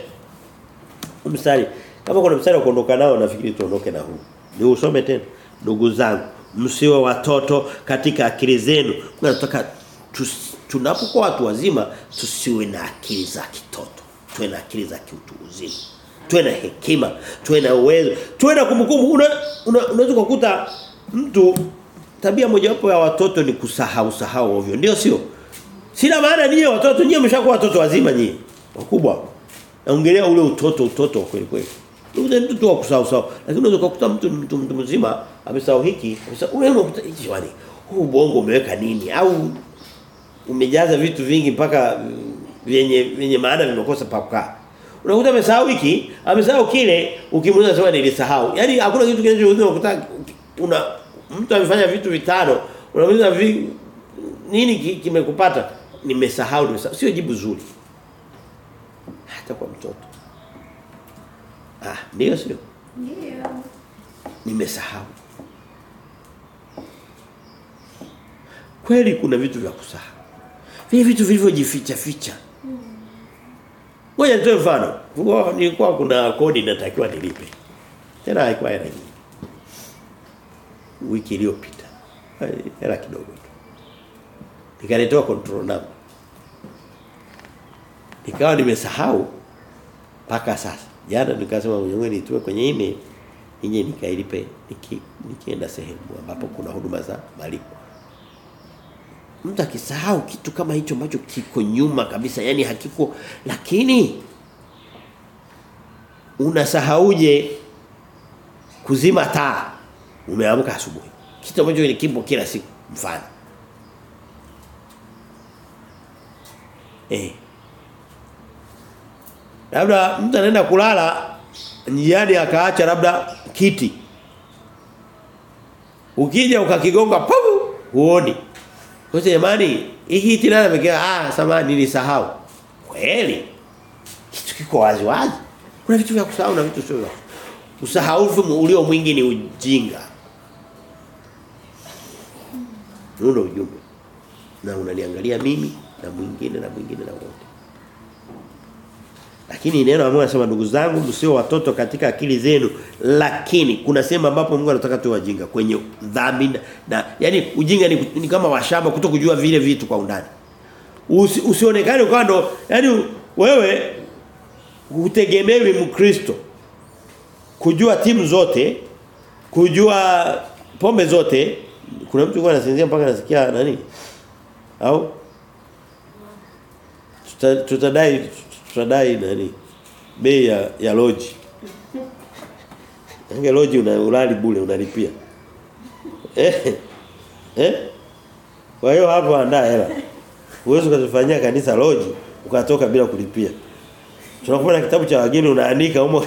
[SPEAKER 1] Mstari. Kama kuna mstari wa kuondoka nao nafikiri tuondoke na huu. Ni usome tena. Ndugu zangu, msiwe watoto katika akili zenu. Tunataka tunapokuwa watu wazima tusiwe na akili za kitoto. Tuwe na akili za kiutu uzima. Tuwe na hekima, tuwe na uwezo, tuwe na kumbukumbu. Unaweza una, una kukuta mtu tabia mojawapo ya watoto ni kusahau sahau ovyo. Ndio sio? Sina maana nyie watoto nyie mshakuwa watoto wazima nyie. Wakubwa. Naongelea ule utoto utoto kweli kweli. Ndio mtu tu wa kusahau sawa Lakini unaweza kukuta mtu mtu, mzima amesahau hiki, amesahau wewe unakuta hichi wani. Huu bongo umeweka nini? Au umejaza vitu vingi mpaka vyenye vyenye maana vimekosa pa kukaa. Unakuta amesahau hiki, amesahau kile, ukimuuliza sema nilisahau. Yaani hakuna kitu kinachouzwa ukuta una mtu amefanya vitu vitano, unamuuliza vi, nini kimekupata? Nimesahau, nimesahau. Sio jibu zuri. Hata kwa mtoto. Ah, ndio sio?
[SPEAKER 3] Ndio.
[SPEAKER 1] Nimesahau. Kweli kuna vitu vya kusahau. Vile vitu vilivyojificha ficha. Ngoja nitoe mfano. Nilikuwa kuna kodi natakiwa nilipe. Tena haikuwa hela nyingi. Wiki iliyopita. Hela kidogo tu. Nikaletewa control number. Nikawa nimesahau mpaka sasa. Jana nikasema mwenyewe nitue kwenye email nije nikailipe niki, nikienda sehemu ambapo kuna huduma za malipo. Mtu akisahau kitu kama hicho ambacho kiko nyuma kabisa, yani hakiko lakini unasahauje kuzima taa umeamka asubuhi. Kitu ambacho ni kipo kila siku mfano. Eh. Labda mtu anaenda kulala njiani akaacha labda kiti. Ukija ukakigonga pabu huoni. Kwa jamani, hii kiti nani amekia ah samani nilisahau. Kweli. Kitu kiko wazi wazi. Kuna vitu vya kusahau na vitu sio. Usahaufu ulio mwingi ni ujinga. Ndio ujumbe. Na unaniangalia mimi na mwingine na mwingine na wote. Lakini neno la Mungu anasema ndugu zangu msio watoto katika akili zenu lakini kuna sema ambapo Mungu anataka tu wajinga kwenye dhambi na, yani ujinga ni, ni kama washamba kutokujua vile vitu kwa undani. Usi, usionekane kwa ndo yani wewe utegemewi mkristo. Kujua timu zote kujua pombe zote kuna mtu kwa anasinzia mpaka anasikia nani? Au? Tutadai tutadai nani? Bei ya, ya loji. Ange loji una ulali bure unalipia. Eh eh? Kwa hiyo hapo andaa hela. Uwezo kuzifanyia kanisa loji ukatoka bila kulipia. Tunakupa na kitabu cha wageni unaandika humo.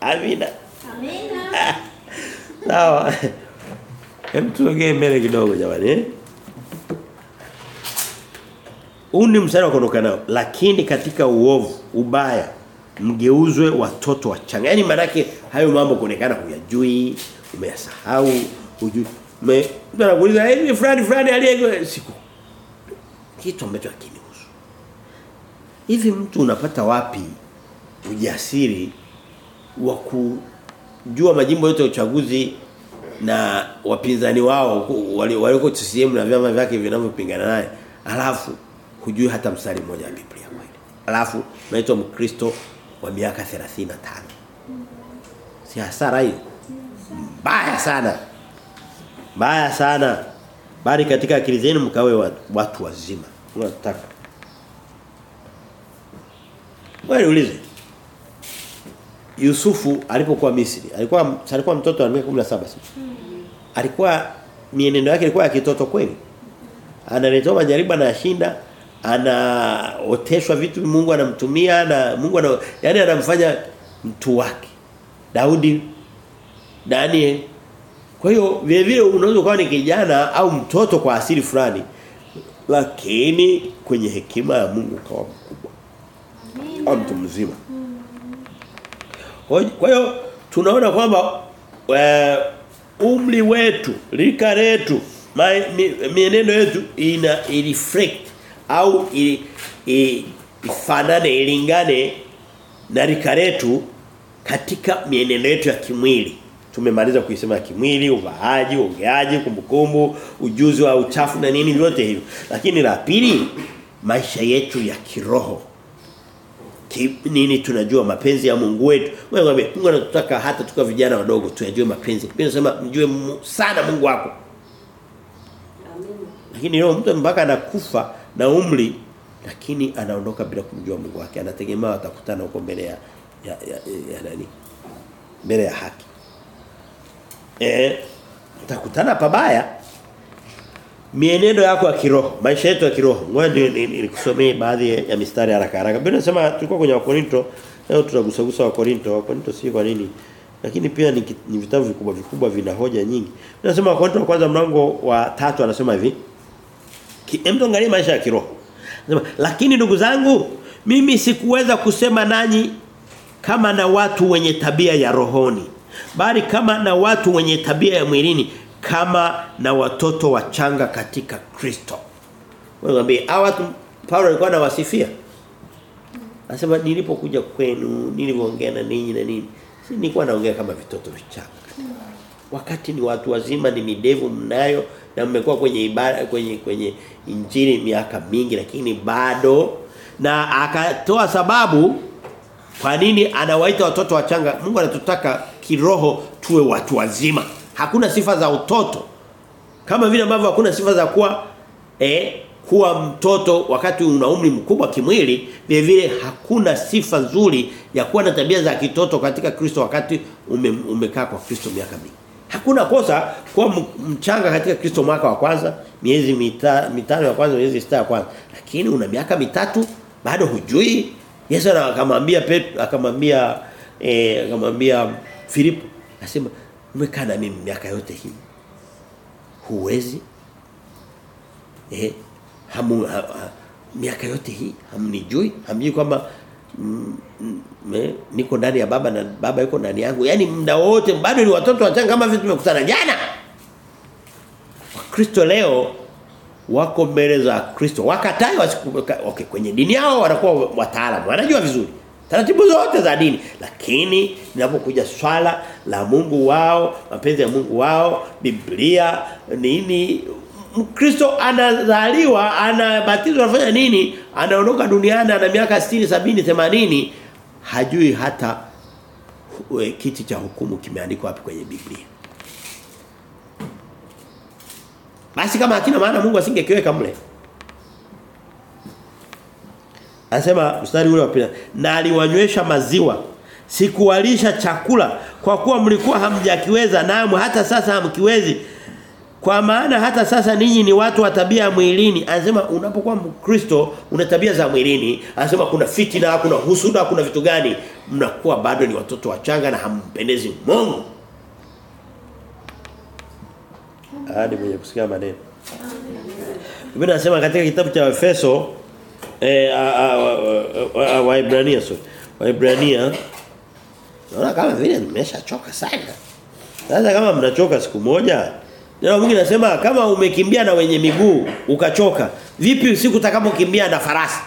[SPEAKER 1] Amina.
[SPEAKER 3] Amina.
[SPEAKER 1] sawa. Hem tuongee mbele kidogo jamani eh huu ni msari wa kuondoka nao. Lakini katika uovu ubaya mgeuzwe watoto wachanga. Yani manake hayo mambo kuonekana huyajui umeyasahau hujui. Mtu anakuuliza hivi fulani fulani aliye siku. Kitu ambacho hakinihusu. Hivi mtu unapata wapi ujasiri wa kujua majimbo yote ya uchaguzi na wapinzani wao walioko CCM na vyama vyake vinavyopingana naye? Alafu hujui hata mstari mmoja wa Biblia kweli. Alafu naitwa Mkristo wa miaka 35. Si hasara hiyo. Mbaya sana. Mbaya sana. Bali katika akili zenu mkawe watu, wazima. Unataka. Wewe ulize. Yusufu alipokuwa Misri, alikuwa alikuwa mtoto wa miaka 17 sasa. Alikuwa mienendo yake ilikuwa ya kitoto kweli. Analetewa majaribu anashinda anaoteshwa vitu Mungu anamtumia na Mungu ana yani anamfanya mtu wake. Daudi Daniel. Kwa hiyo vile vile unaweza kuwa ni kijana au mtoto kwa asili fulani lakini kwenye hekima ya Mungu kawa mkubwa au mtu mzima. Kwa kwa hiyo tunaona kwamba eh, umri wetu, rika letu, mienendo yetu ina reflect au i- i- ifanane ilingane na rika letu katika mienendo yetu ya kimwili. Tumemaliza kuisema ya kimwili, uvaaji, ongeaji, kumbukumbu, ujuzi wa uchafu na nini vyote hivyo. Lakini la pili maisha yetu ya kiroho. Ki, nini tunajua mapenzi ya Mungu wetu. Wewe ngambie Mungu anatutaka hata tukiwa vijana wadogo tuyajue mapenzi. Biblia inasema mjue sana Mungu wako. Amen. Lakini leo mtu mpaka anakufa na umri lakini anaondoka bila kumjua Mungu wake. Anategemea atakutana huko mbele ya ya, ya, ya nani? Mbele ya haki. Eh, utakutana pabaya. Mienendo yako ya kiroho, maisha yetu ya kiroho. Ngoja ni- ni- nikusomee baadhi ya- ya mistari haraka haraka. Biblia inasema tulikuwa kwenye Wakorinto, leo tutagusagusa Wakorinto. Wakorinto si kwa nini? Lakini pia ni, ni vitabu vikubwa vikubwa vina hoja nyingi. Nasema Wakorinto wa kwanza mlango wa tatu anasema hivi. Hem tuangalie maisha ya kiroho. Anasema lakini ndugu zangu mimi sikuweza kusema nanyi kama na watu wenye tabia ya rohoni bali kama na watu wenye tabia ya mwilini kama na watoto wachanga katika Kristo. Wanaambia hawa Paulo alikuwa anawasifia. Anasema nilipokuja kwenu nilivyoongea na ninyi na nini si nilikuwa naongea kama vitoto vichanga. Wakati ni watu wazima ni midevu mnayo na mmekuwa kwenye ibada kwenye kwenye injili miaka mingi lakini bado na akatoa sababu kwa nini anawaita watoto wachanga? Mungu anatutaka kiroho tuwe watu wazima. Hakuna sifa za utoto. Kama vile ambavyo hakuna sifa za kuwa eh kuwa mtoto wakati una umri mkubwa kimwili, vile vile hakuna sifa nzuri ya kuwa na tabia za kitoto katika Kristo wakati ume, umekaa kwa Kristo miaka mingi. Hakuna kosa kuwa mchanga katika Kristo mwaka wa kwanza, miezi mita, mitano ya kwanza, miezi sita ya kwanza. Lakini una miaka mitatu bado hujui. Yesu anakamwambia Petro akamwambia eh akamwambia Filipo anasema umekaa na mimi miaka yote hii. Huwezi eh hamu ha, ha, miaka yote hii hamnijui hamjui kwamba me, niko ndani ya baba na baba yuko ndani yangu. Yaani muda wote bado ni watoto wachanga kama vile tumekutana jana. Wakristo leo wako mbele za Kristo. Wakatai wasiku okay kwenye dini yao wanakuwa wataalamu wanajua vizuri. Taratibu zote za dini. Lakini linapokuja swala la Mungu wao mapenzi ya Mungu wao Biblia nini Mkristo anazaliwa anabatizwa anafanya nini? Anaondoka duniani ana miaka 60 70 80 hajui hata we, kiti cha hukumu kimeandikwa wapi kwenye Biblia. Basi kama hakina maana Mungu asingekiweka mle. Anasema mstari ule wa pili na aliwanywesha maziwa. Sikuwalisha chakula kwa kuwa mlikuwa hamjakiweza namu hata sasa hamkiwezi kwa maana hata sasa ninyi ni watu wa tabia ya mwilini anasema unapokuwa mkristo una tabia za mwilini anasema kuna fitina kuna husuda kuna vitu gani mnakuwa bado ni watoto wachanga na hampendezi Mungu hadi mwenye kusikia maneno Biblia inasema katika kitabu cha Efeso eh. Waebrania sorry. Waebrania Naona kama vile nimeshachoka sana. Sasa kama mnachoka siku moja, neno Mungu nasema kama umekimbia na wenye miguu ukachoka, vipi siku utakapokimbia na farasi?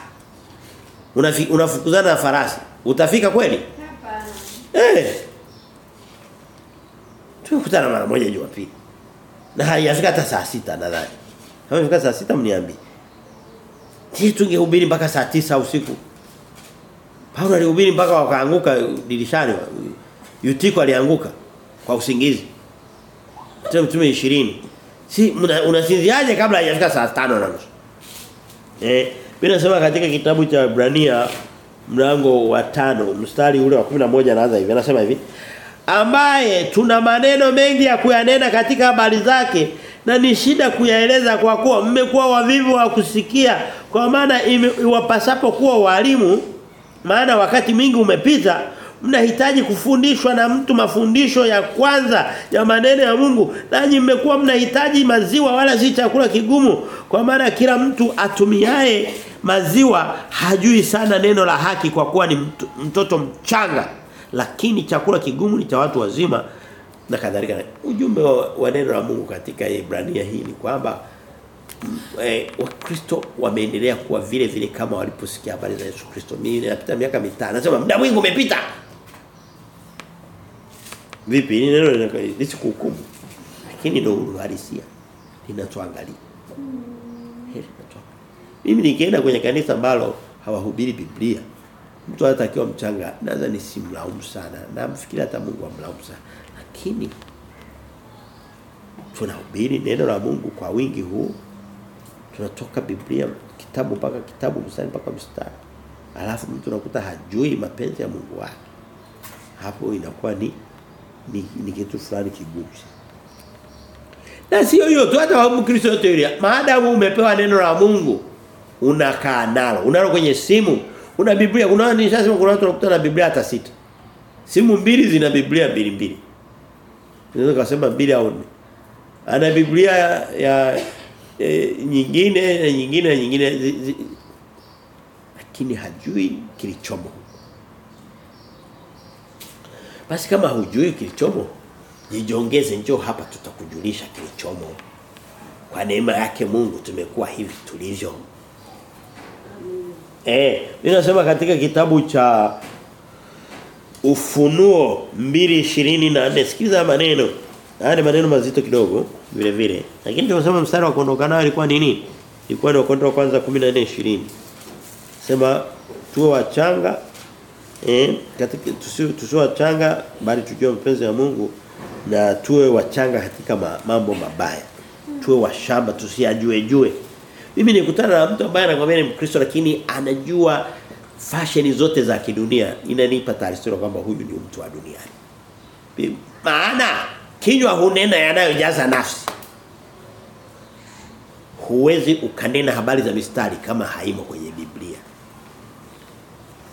[SPEAKER 1] Unafukuzana na farasi. Utafika kweli?
[SPEAKER 3] Hapana.
[SPEAKER 1] Eh. Tukutana mara moja Jumapili. Na haijafika hata saa sita nadhani. Kama ifika saa sita mniambie. Je, tungehubiri mpaka saa tisa usiku? Paulo alihubiri mpaka wakaanguka dirishani. Yutiko alianguka kwa usingizi. Tena mtume 20. Si unasinziaje kabla haijafika saa 5 na nusu? Eh, mimi nasema katika kitabu cha Ibrania mlango wa tano mstari ule wa 11 anaanza hivi. Anasema hivi. Ambaye tuna maneno mengi ya kuyanena katika habari zake na ni shida kuyaeleza kwa kuwa mmekuwa wavivu wa kusikia kwa maana iwapasapo kuwa walimu maana wakati mwingi umepita mnahitaji kufundishwa na mtu mafundisho ya kwanza ya maneno ya Mungu nanyi mmekuwa mnahitaji maziwa wala si chakula kigumu kwa maana kila mtu atumiaye maziwa hajui sana neno la haki kwa kuwa ni mtoto mchanga lakini chakula kigumu ni cha watu wazima na kadhalika ujumbe wa, wa neno la Mungu katika Ibrania hii ni kwamba eh, wakristo wameendelea kuwa vile vile kama waliposikia habari za Yesu Kristo. Mimi napita miaka mitano. Nasema muda mwingi umepita. Vipi ni neno lisikuhukumu. Lakini ndio uhalisia. Linatuangalia. Mimi nikienda kwenye kanisa ambalo hawahubiri Biblia mtu hata akiwa mchanga naweza nisimlaumu sana. Na mfikiri hata Mungu amlaumu sana. Lakini tunahubiri neno la Mungu kwa wingi huu. Tunatoka Biblia kitabu mpaka kitabu mstari mpaka mstari. Alafu mtu unakuta hajui mapenzi ya Mungu wake. Hapo inakuwa ni ni, ni kitu fulani kigumu. Na sio hiyo tu hata wa Mkristo yote yule maadamu umepewa neno la Mungu unakaa nalo. Unalo kwenye simu una Biblia. Kuna nishasema kuna watu wanakutana na Biblia hata sita. Simu mbili zina Biblia mbili mbili. Unaweza kusema mbili au nne. Ana Biblia ya, ya e, nyingine na nyingine na nyingine zi, zi, lakini hajui kilichomo basi kama hujui kilichomo jijongeze njoo hapa tutakujulisha kilichomo. Kwa neema yake Mungu tumekuwa hivi tulivyo. Eh ninasema katika kitabu cha Ufunuo 2:24 sikiliza maneno. Haya ni maneno mazito kidogo vile vile. Lakini tunasema mstari wa kuondoka nao ilikuwa nini? Ilikuwa ni wakorintho wa kwanza 14:20 sema tuwe wachanga eh katika tusio wachanga bali tujue mapenzi ya Mungu na tuwe wachanga katika ma, mambo mabaya. Tuwe washamba tusiyajue jue. Mimi nikutana na mtu ambaye anakuambia ni Mkristo lakini anajua fashion zote za kidunia. Inanipa taarifa kwamba huyu ni mtu wa duniani maana kinywa hunena yanayojaza nafsi. Huwezi ukanena habari za mistari kama haimo kwenye Biblia.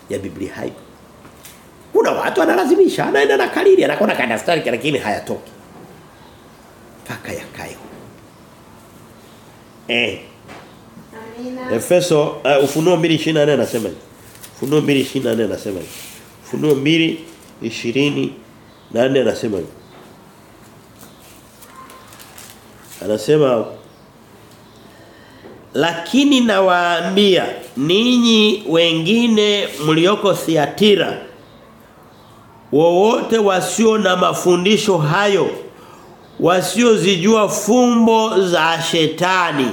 [SPEAKER 1] Ya Biblia haipo kuna watu analazimisha anaenda na kalili anakuwa na kadaftari lakini hayatoki paka yakayo eh
[SPEAKER 3] Amina.
[SPEAKER 1] Efeso uh, Ufunuo 2:24 anasema hivi. Ufunuo 2:24 anasema hivi. Ufunuo 2:20 na 4 anasema hivi. Anasema lakini nawaambia ninyi wengine mlioko Thiatira wowote wasio na mafundisho hayo wasiozijua fumbo za shetani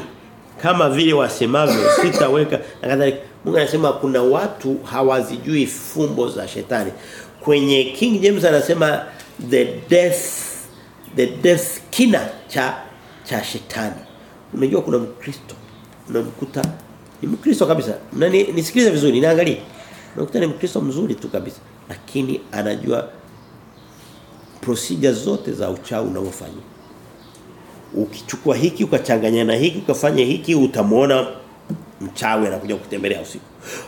[SPEAKER 1] kama vile wasemavyo sitaweka na kadhalika. Mungu anasema kuna watu hawazijui fumbo za shetani. Kwenye King James anasema the death the death kina cha cha shetani. Unajua kuna mkristo unamkuta ni mkristo kabisa. Nani nisikilize vizuri niangalie. Unakuta ni mkristo mzuri tu kabisa lakini anajua procedure zote za uchawi unaofanya. Ukichukua hiki ukachanganya na hiki ukafanya hiki utamwona mchawi anakuja kutembelea usiku.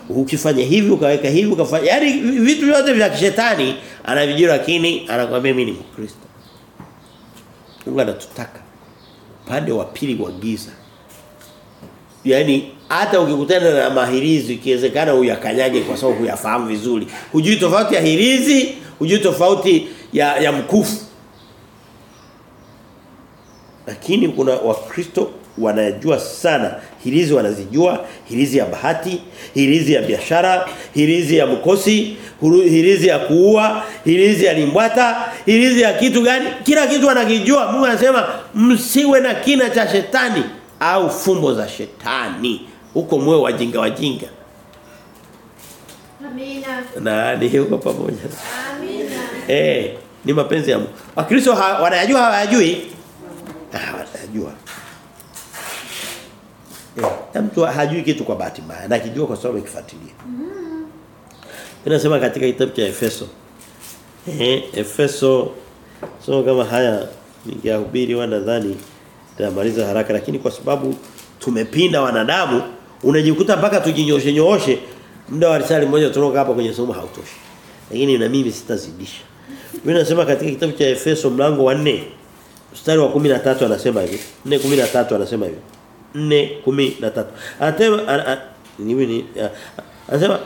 [SPEAKER 1] Ukifanya hivi ukaweka hivi ukafanya yani vitu vyote vya kishetani anavijua lakini anakuambia mimi ni mkristo. Mungu anatutaka upande wa pili wa giza yani hata ukikutana na mahirizi ikiwezekana uyakanyage kwa sababu huyafahamu vizuri. Hujui tofauti ya hirizi hujui tofauti ya ya mkufu. Lakini kuna wakristo wanajua sana. Hirizi wanazijua hirizi ya bahati hirizi ya biashara hirizi ya mkosi hirizi ya kuua hirizi ya limbwata hirizi ya kitu gani? Kila kitu wanakijua. Mungu anasema msiwe na kina cha shetani au fumbo za shetani. Huko mwe wajinga wajinga.
[SPEAKER 3] Amina.
[SPEAKER 1] na ni huko pamoja.
[SPEAKER 3] Amina.
[SPEAKER 1] eh ni mapenzi ya Mungu wakristo ha, wanayajua hawayajui? Ah wanayajua. Eh na mtu hajui kitu kwa bahati mbaya na kijua kwa sababu akifuatilia. Inasema katika kitabu cha Efeso. Eh Efeso somo kama haya ningehubiri wa nadhani tamaliza haraka lakini kwa sababu tumepinda wanadamu unajikuta mpaka tujinyoshe nyooshe muda wa risali moja tunaoka hapa kwenye somo hautoshi lakini na mimi sitazidisha. Mimi nasema katika kitabu cha Efeso mlango wa 4 mstari wa 13 anasema hivi. 4:13 anasema hivi. 4:13. Anasema? Anasema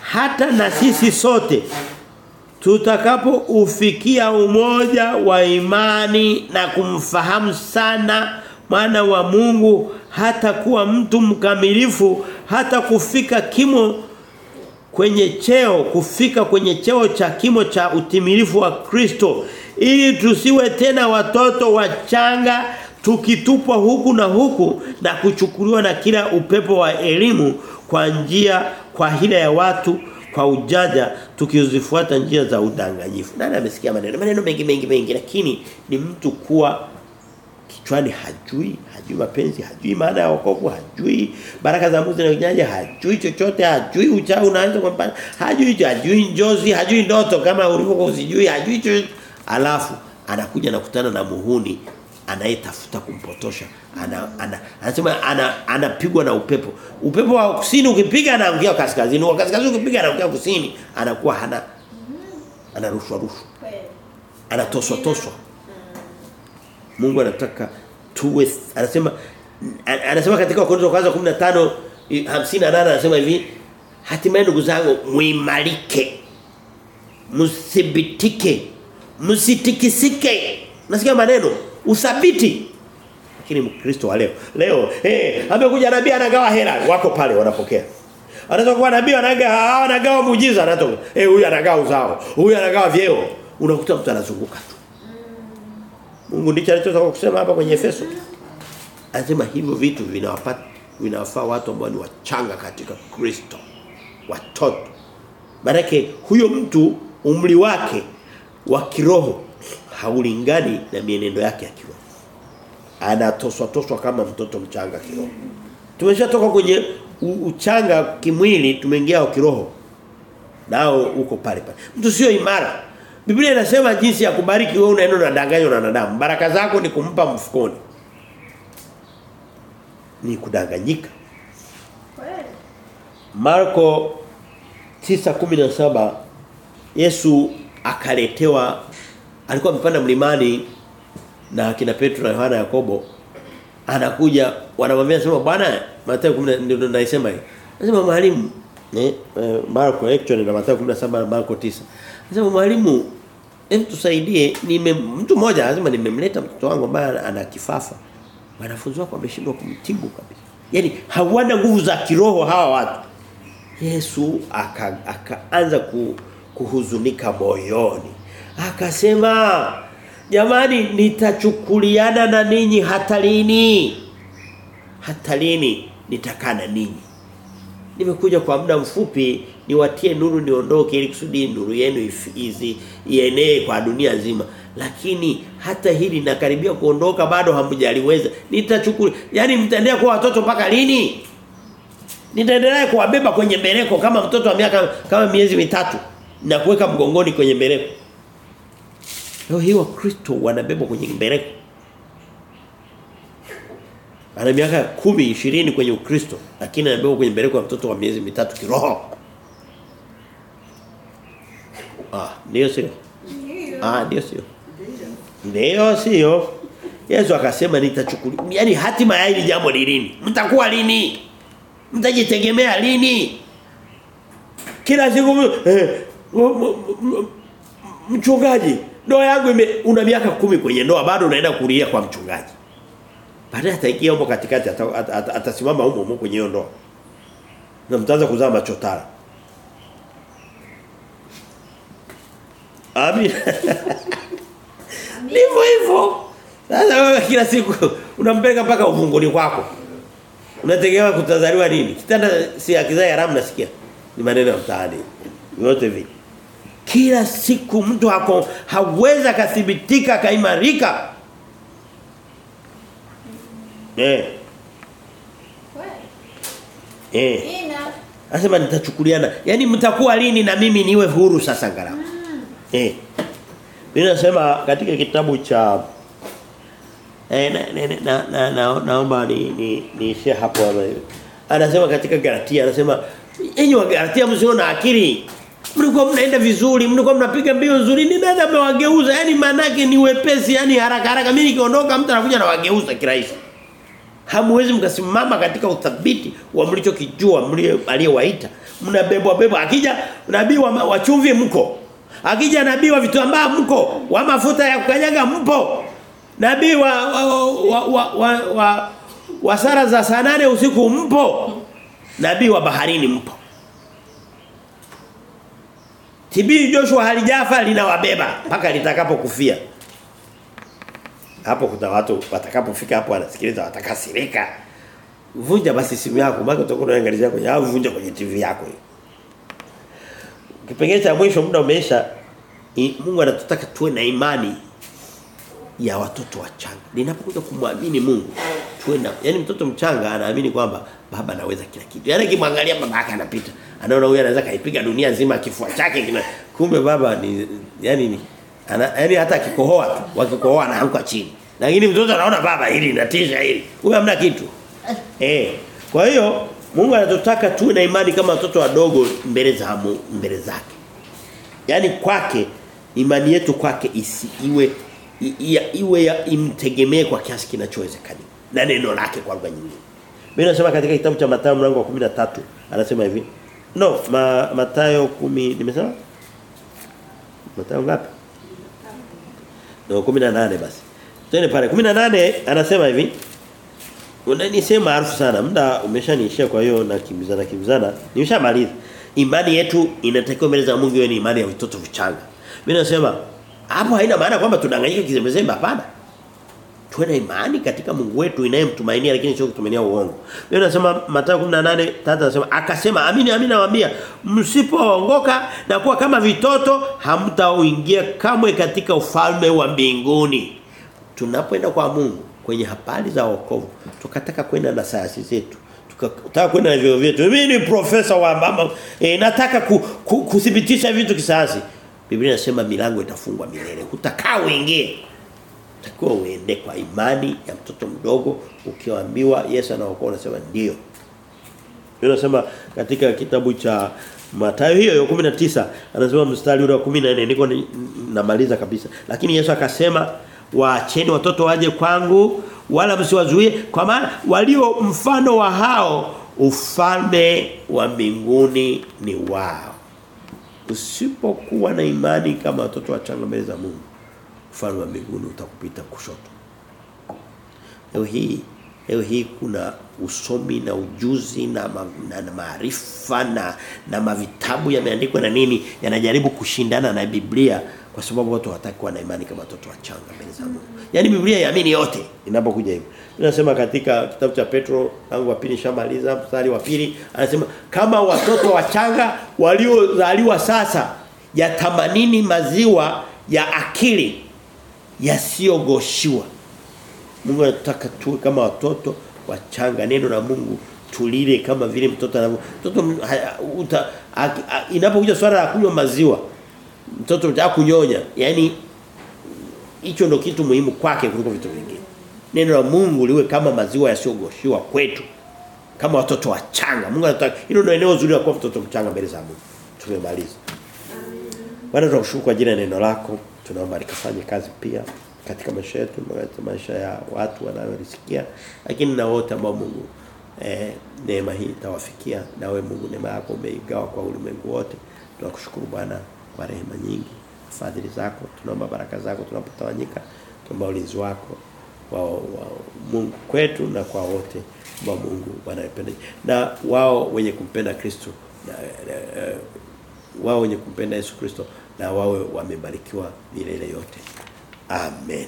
[SPEAKER 1] hata na sisi sote tutakapo ufikia umoja wa imani na kumfahamu sana mwana wa Mungu hata kuwa mtu mkamilifu hata kufika kimo kwenye cheo kufika kwenye cheo cha kimo cha utimilifu wa Kristo. Ili tusiwe tena watoto wachanga tukitupwa huku na huku na kuchukuliwa na kila upepo wa elimu kwa njia kwa hila ya watu kwa ujaja tukizifuata njia za udanganyifu. Nani amesikia maneno? Maneno mengi mengi mengi lakini ni mtu kuwa kichwani hajui, hajui mapenzi, hajui maana ya wokovu, hajui baraka za Mungu zinakujaje, hajui chochote, hajui uchao unaanza kwa hajui hajui njozi, hajui ndoto kama ulivyokuwa usijui, hajui chochote. Alafu anakuja na kutana na muhuni anayetafuta kumpotosha ana, ana anasema ana anapigwa na upepo. Upepo wa kusini ukipiga anaangukia kaskazini. Wa kaskazini ukipiga anaangukia kusini. Anakuwa hana anarushwa rushwa anatoswa toswa. Mungu anataka tuwe anasema anasema katika Wakorintho kwanza 15 58 anasema hivi hatimaye ndugu zangu muimarike msibitike msitikisike nasikia maneno uthabiti. Lakini mkristo wa leo leo eh amekuja nabii anagawa hela. Wako pale wanapokea. Anaweza kuwa nabii anagawa anagawa muujiza anatoka eh huyu anagawa uzao huyu anagawa vyeo. Unakuta mtu anazunguka tu. Mungu ndicho alichotaka kusema hapa kwenye Efeso. Anasema hivyo vitu vinawapata vinawafaa watu ambao ni wachanga katika Kristo. Watoto. Maana huyo mtu umri wake wa kiroho haulingani na mienendo yake ya kiroho. Anatoswa toswa kama mtoto mchanga kiroho. Tumeshatoka kwenye uchanga kimwili tumeingia kiroho. Nao uko pale pale. Mtu sio imara. Biblia inasema jinsi ya kubariki wewe unaenda unadanganywa na wanadamu. Baraka zako ni kumpa mfukoni. Ni kudanganyika. Marko 9:17 Yesu akaletewa alikuwa amepanda mlimani na kina Petro na Yohana Yakobo. Anakuja wanamwambia sema bwana Mathayo 10 ndio naisema hii. Anasema mwalimu eh Marko actually na Mathayo 17 na Marko 9 anasema mwalimu hem tusaidie nime mtu mmoja lazima nimemleta mtoto wangu ambaye ana kifafa. Wanafunzi wako wameshindwa kumtibu kabisa. Yani hawana nguvu za kiroho hawa watu. Yesu aka- akaanza ku, kuhuzunika moyoni. Akasema, "Jamani nitachukuliana na ninyi hata lini? Hata lini nitakaa na ninyi? Nimekuja kwa muda mfupi niwatie nuru niondoke ili kusudi nuru yenu ifizi ienee kwa dunia nzima. Lakini hata hili nakaribia kuondoka bado hamjaliweza. Nitachukua. Yaani mtaendelea kuwa watoto mpaka lini? Nitaendelea kuwabeba kwenye mbeleko kama mtoto wa miaka kama miezi mitatu na kuweka mgongoni kwenye mbeleko. Leo hii Wakristo wanabebwa kwenye mbereko. Ana miaka kumi ishirini kwenye Ukristo lakini anabebwa kwenye mbereko ya mtoto wa miezi mitatu kiroho. Ah, ndio sio. Ah, ndio sio. Ndio sio. Yesu akasema nitachukulia. Yaani hatima ya hili jambo ni lini? Mtakuwa lini? Mtajitegemea lini? Kila siku eh, mchungaji ndoa yangu ime una miaka kumi kwenye ndoa bado unaenda kulia kwa mchungaji. Baadaye ataingia huko katikati ata- ata- ata- atasimama huko huko kwenye hiyo ndoa. Na mtaanza kuzaa machotara. Abi. Ndivyo hivyo. Sasa wewe kila siku unampeleka mpaka uvunguni kwako. Unategemea kutazaliwa nini? Kitanda si akizaa haramu nasikia. Ni maneno ya mtaani. Yote hivi. Kila siku mtu hako hawezi akathibitika kaimarika. Eh. Eh. Anasema nitachukuliana. yani mtakuwa lini na mimi niwe huru sasa ngalau. Eh. bila sema katika kitabu cha eh na, na, na, na, na naomba ni ni niishie hapo hapa. Anasema katika Galatia anasema enyi wa Galatia msio na akili. Mlikuwa mnaenda vizuri, mlikuwa mnapiga mbio nzuri. Ni nani amewageuza? Yaani manake ni wepesi, yani haraka haraka. Mimi nikiondoka mtu anakuja na wageuza kirahisi. Hamwezi mkasimama katika uthabiti wa mlichokijua aliyewaita. Mnabebwa bebwa akija nabii wa, wa chumvi mko. Akija nabii wa vitambaa mko, wa mafuta ya kukanyaga mpo. Nabii wa wa, wa, wa, wa, wa, wa sara za saa usiku mpo. Nabii wa baharini mpo. Tibii Joshua halijafa linawabeba mpaka litakapokufia. Hapo kuna watu watakapofika hapo wanasikiliza watakasirika. Vunja basi simu yako, maana utakuwa unaangalia kwenye au vunja kwenye TV yako hiyo. Kipengele cha mwisho muda umeisha. Mungu anatutaka tuwe na imani ya watoto wachanga. Ninapokuja kumwamini Mungu, tuwe Yaani mtoto mchanga anaamini kwamba baba anaweza kila kitu. Yaani kimwangalia baba yake anapita. Anaona huyu anaweza kaipiga dunia nzima kifua chake kina kumbe baba ni yani ni ana yani hata akikohoa tu, wakikohoa anaanguka chini. Lakini mtoto anaona baba hili linatisha hili. Huyu hamna kitu. Eh. Kwa hiyo Mungu anatutaka tuwe na imani kama watoto wadogo mbele za mbele zake. Yaani kwake imani yetu kwake isiwe iwe ya imtegemee kwa kiasi kinachowezekana. Na neno lake kwa lugha nyingine. Mimi nasema katika kitabu cha Mathayo mlango wa 13 anasema hivi. No, ma, Mathayo 10 nimesema? Mathayo ngapi? No 18 basi. Twende pale 18 anasema hivi. Unanisema harufu sana. Muda umeshaniishia kwa hiyo na kimbizana kimbizana. Nimeshamaliza. Imani yetu inatakiwa mbele za Mungu iwe ni imani ya watoto vichanga. Mimi nasema hapo haina maana kwamba tudanganyike kizembezembe hapana. Tuwe na imani katika Mungu wetu inayemtumainia lakini sio kutumainia uongo. Biblia inasema Mathayo 18 tatu anasema akasema amini amini nawaambia msipoongoka na kuwa kama vitoto hamtaoingia kamwe katika ufalme wa mbinguni. Tunapoenda kwa Mungu kwenye habari za wokovu tukataka kwenda na sayansi zetu tukataka kwenda na vyo vyetu mimi ni profesa wa mama e, nataka ku, ku, kuthibitisha vitu kisayansi Biblia inasema milango itafungwa milele utakaa uingie utakiwa uende kwa imani ya mtoto mdogo ukiambiwa Yesu anaokoa unasema ndio Unasema katika kitabu cha Mathayo hiyo ya 19 anasema mstari ule wa 14 niko ni- namaliza kabisa. Lakini Yesu akasema waacheni watoto waje kwangu wala msiwazuie kwa maana walio mfano wa hao ufalme wa mbinguni ni wao. Usipokuwa na imani kama watoto wachanga mbele za Mungu ufalme wa mbinguni utakupita kushoto. Leo hii leo hii kuna usomi na ujuzi na ma, na, maarifa na na mavitabu yameandikwa na nini yanajaribu kushindana na Biblia kwa sababu watu hawataki kuwa na imani kama watoto wachanga mbele za Mungu. Yaani Biblia yaamini yote inapokuja hivyo. Tunasema katika kitabu cha Petro tangu wa pili shamaliza mstari wa pili anasema kama watoto wachanga waliozaliwa sasa yatamanini maziwa ya akili yasiyogoshiwa. Mungu anataka tuwe kama watoto wachanga. Neno la Mungu tulile kama vile mtoto anavyo. Mtoto inapokuja swala la kunywa maziwa mtoto mtaka kunyonya yani hicho ndo kitu muhimu kwake kuliko vitu vingine. Neno la Mungu liwe kama maziwa yasiyogoshiwa kwetu kama watoto wachanga. Mungu anataka hilo ndio eneo zuri la kuwa mtoto mchanga mbele za Mungu. Tumemaliza. Bwana tunakushukuru kwa jina neno lako. Tunaomba likafanye kazi pia katika maisha yetu maisha ya watu wanaolisikia lakini na wote ambao Mungu eh, neema hii itawafikia na wewe Mungu neema yako umeigawa kwa ulimwengu wote. Tunakushukuru Bwana kwa rehema nyingi, fadhili zako. Tunaomba baraka zako tunapotawanyika. Tunaomba ulinzi wako wa, wa Mungu kwetu na kwa wote ambao Mungu wanayependa. Na wao wenye kumpenda Kristo na, na, na, wao wenye kumpenda Yesu Kristo na wawe wamebarikiwa milele yote. Amen.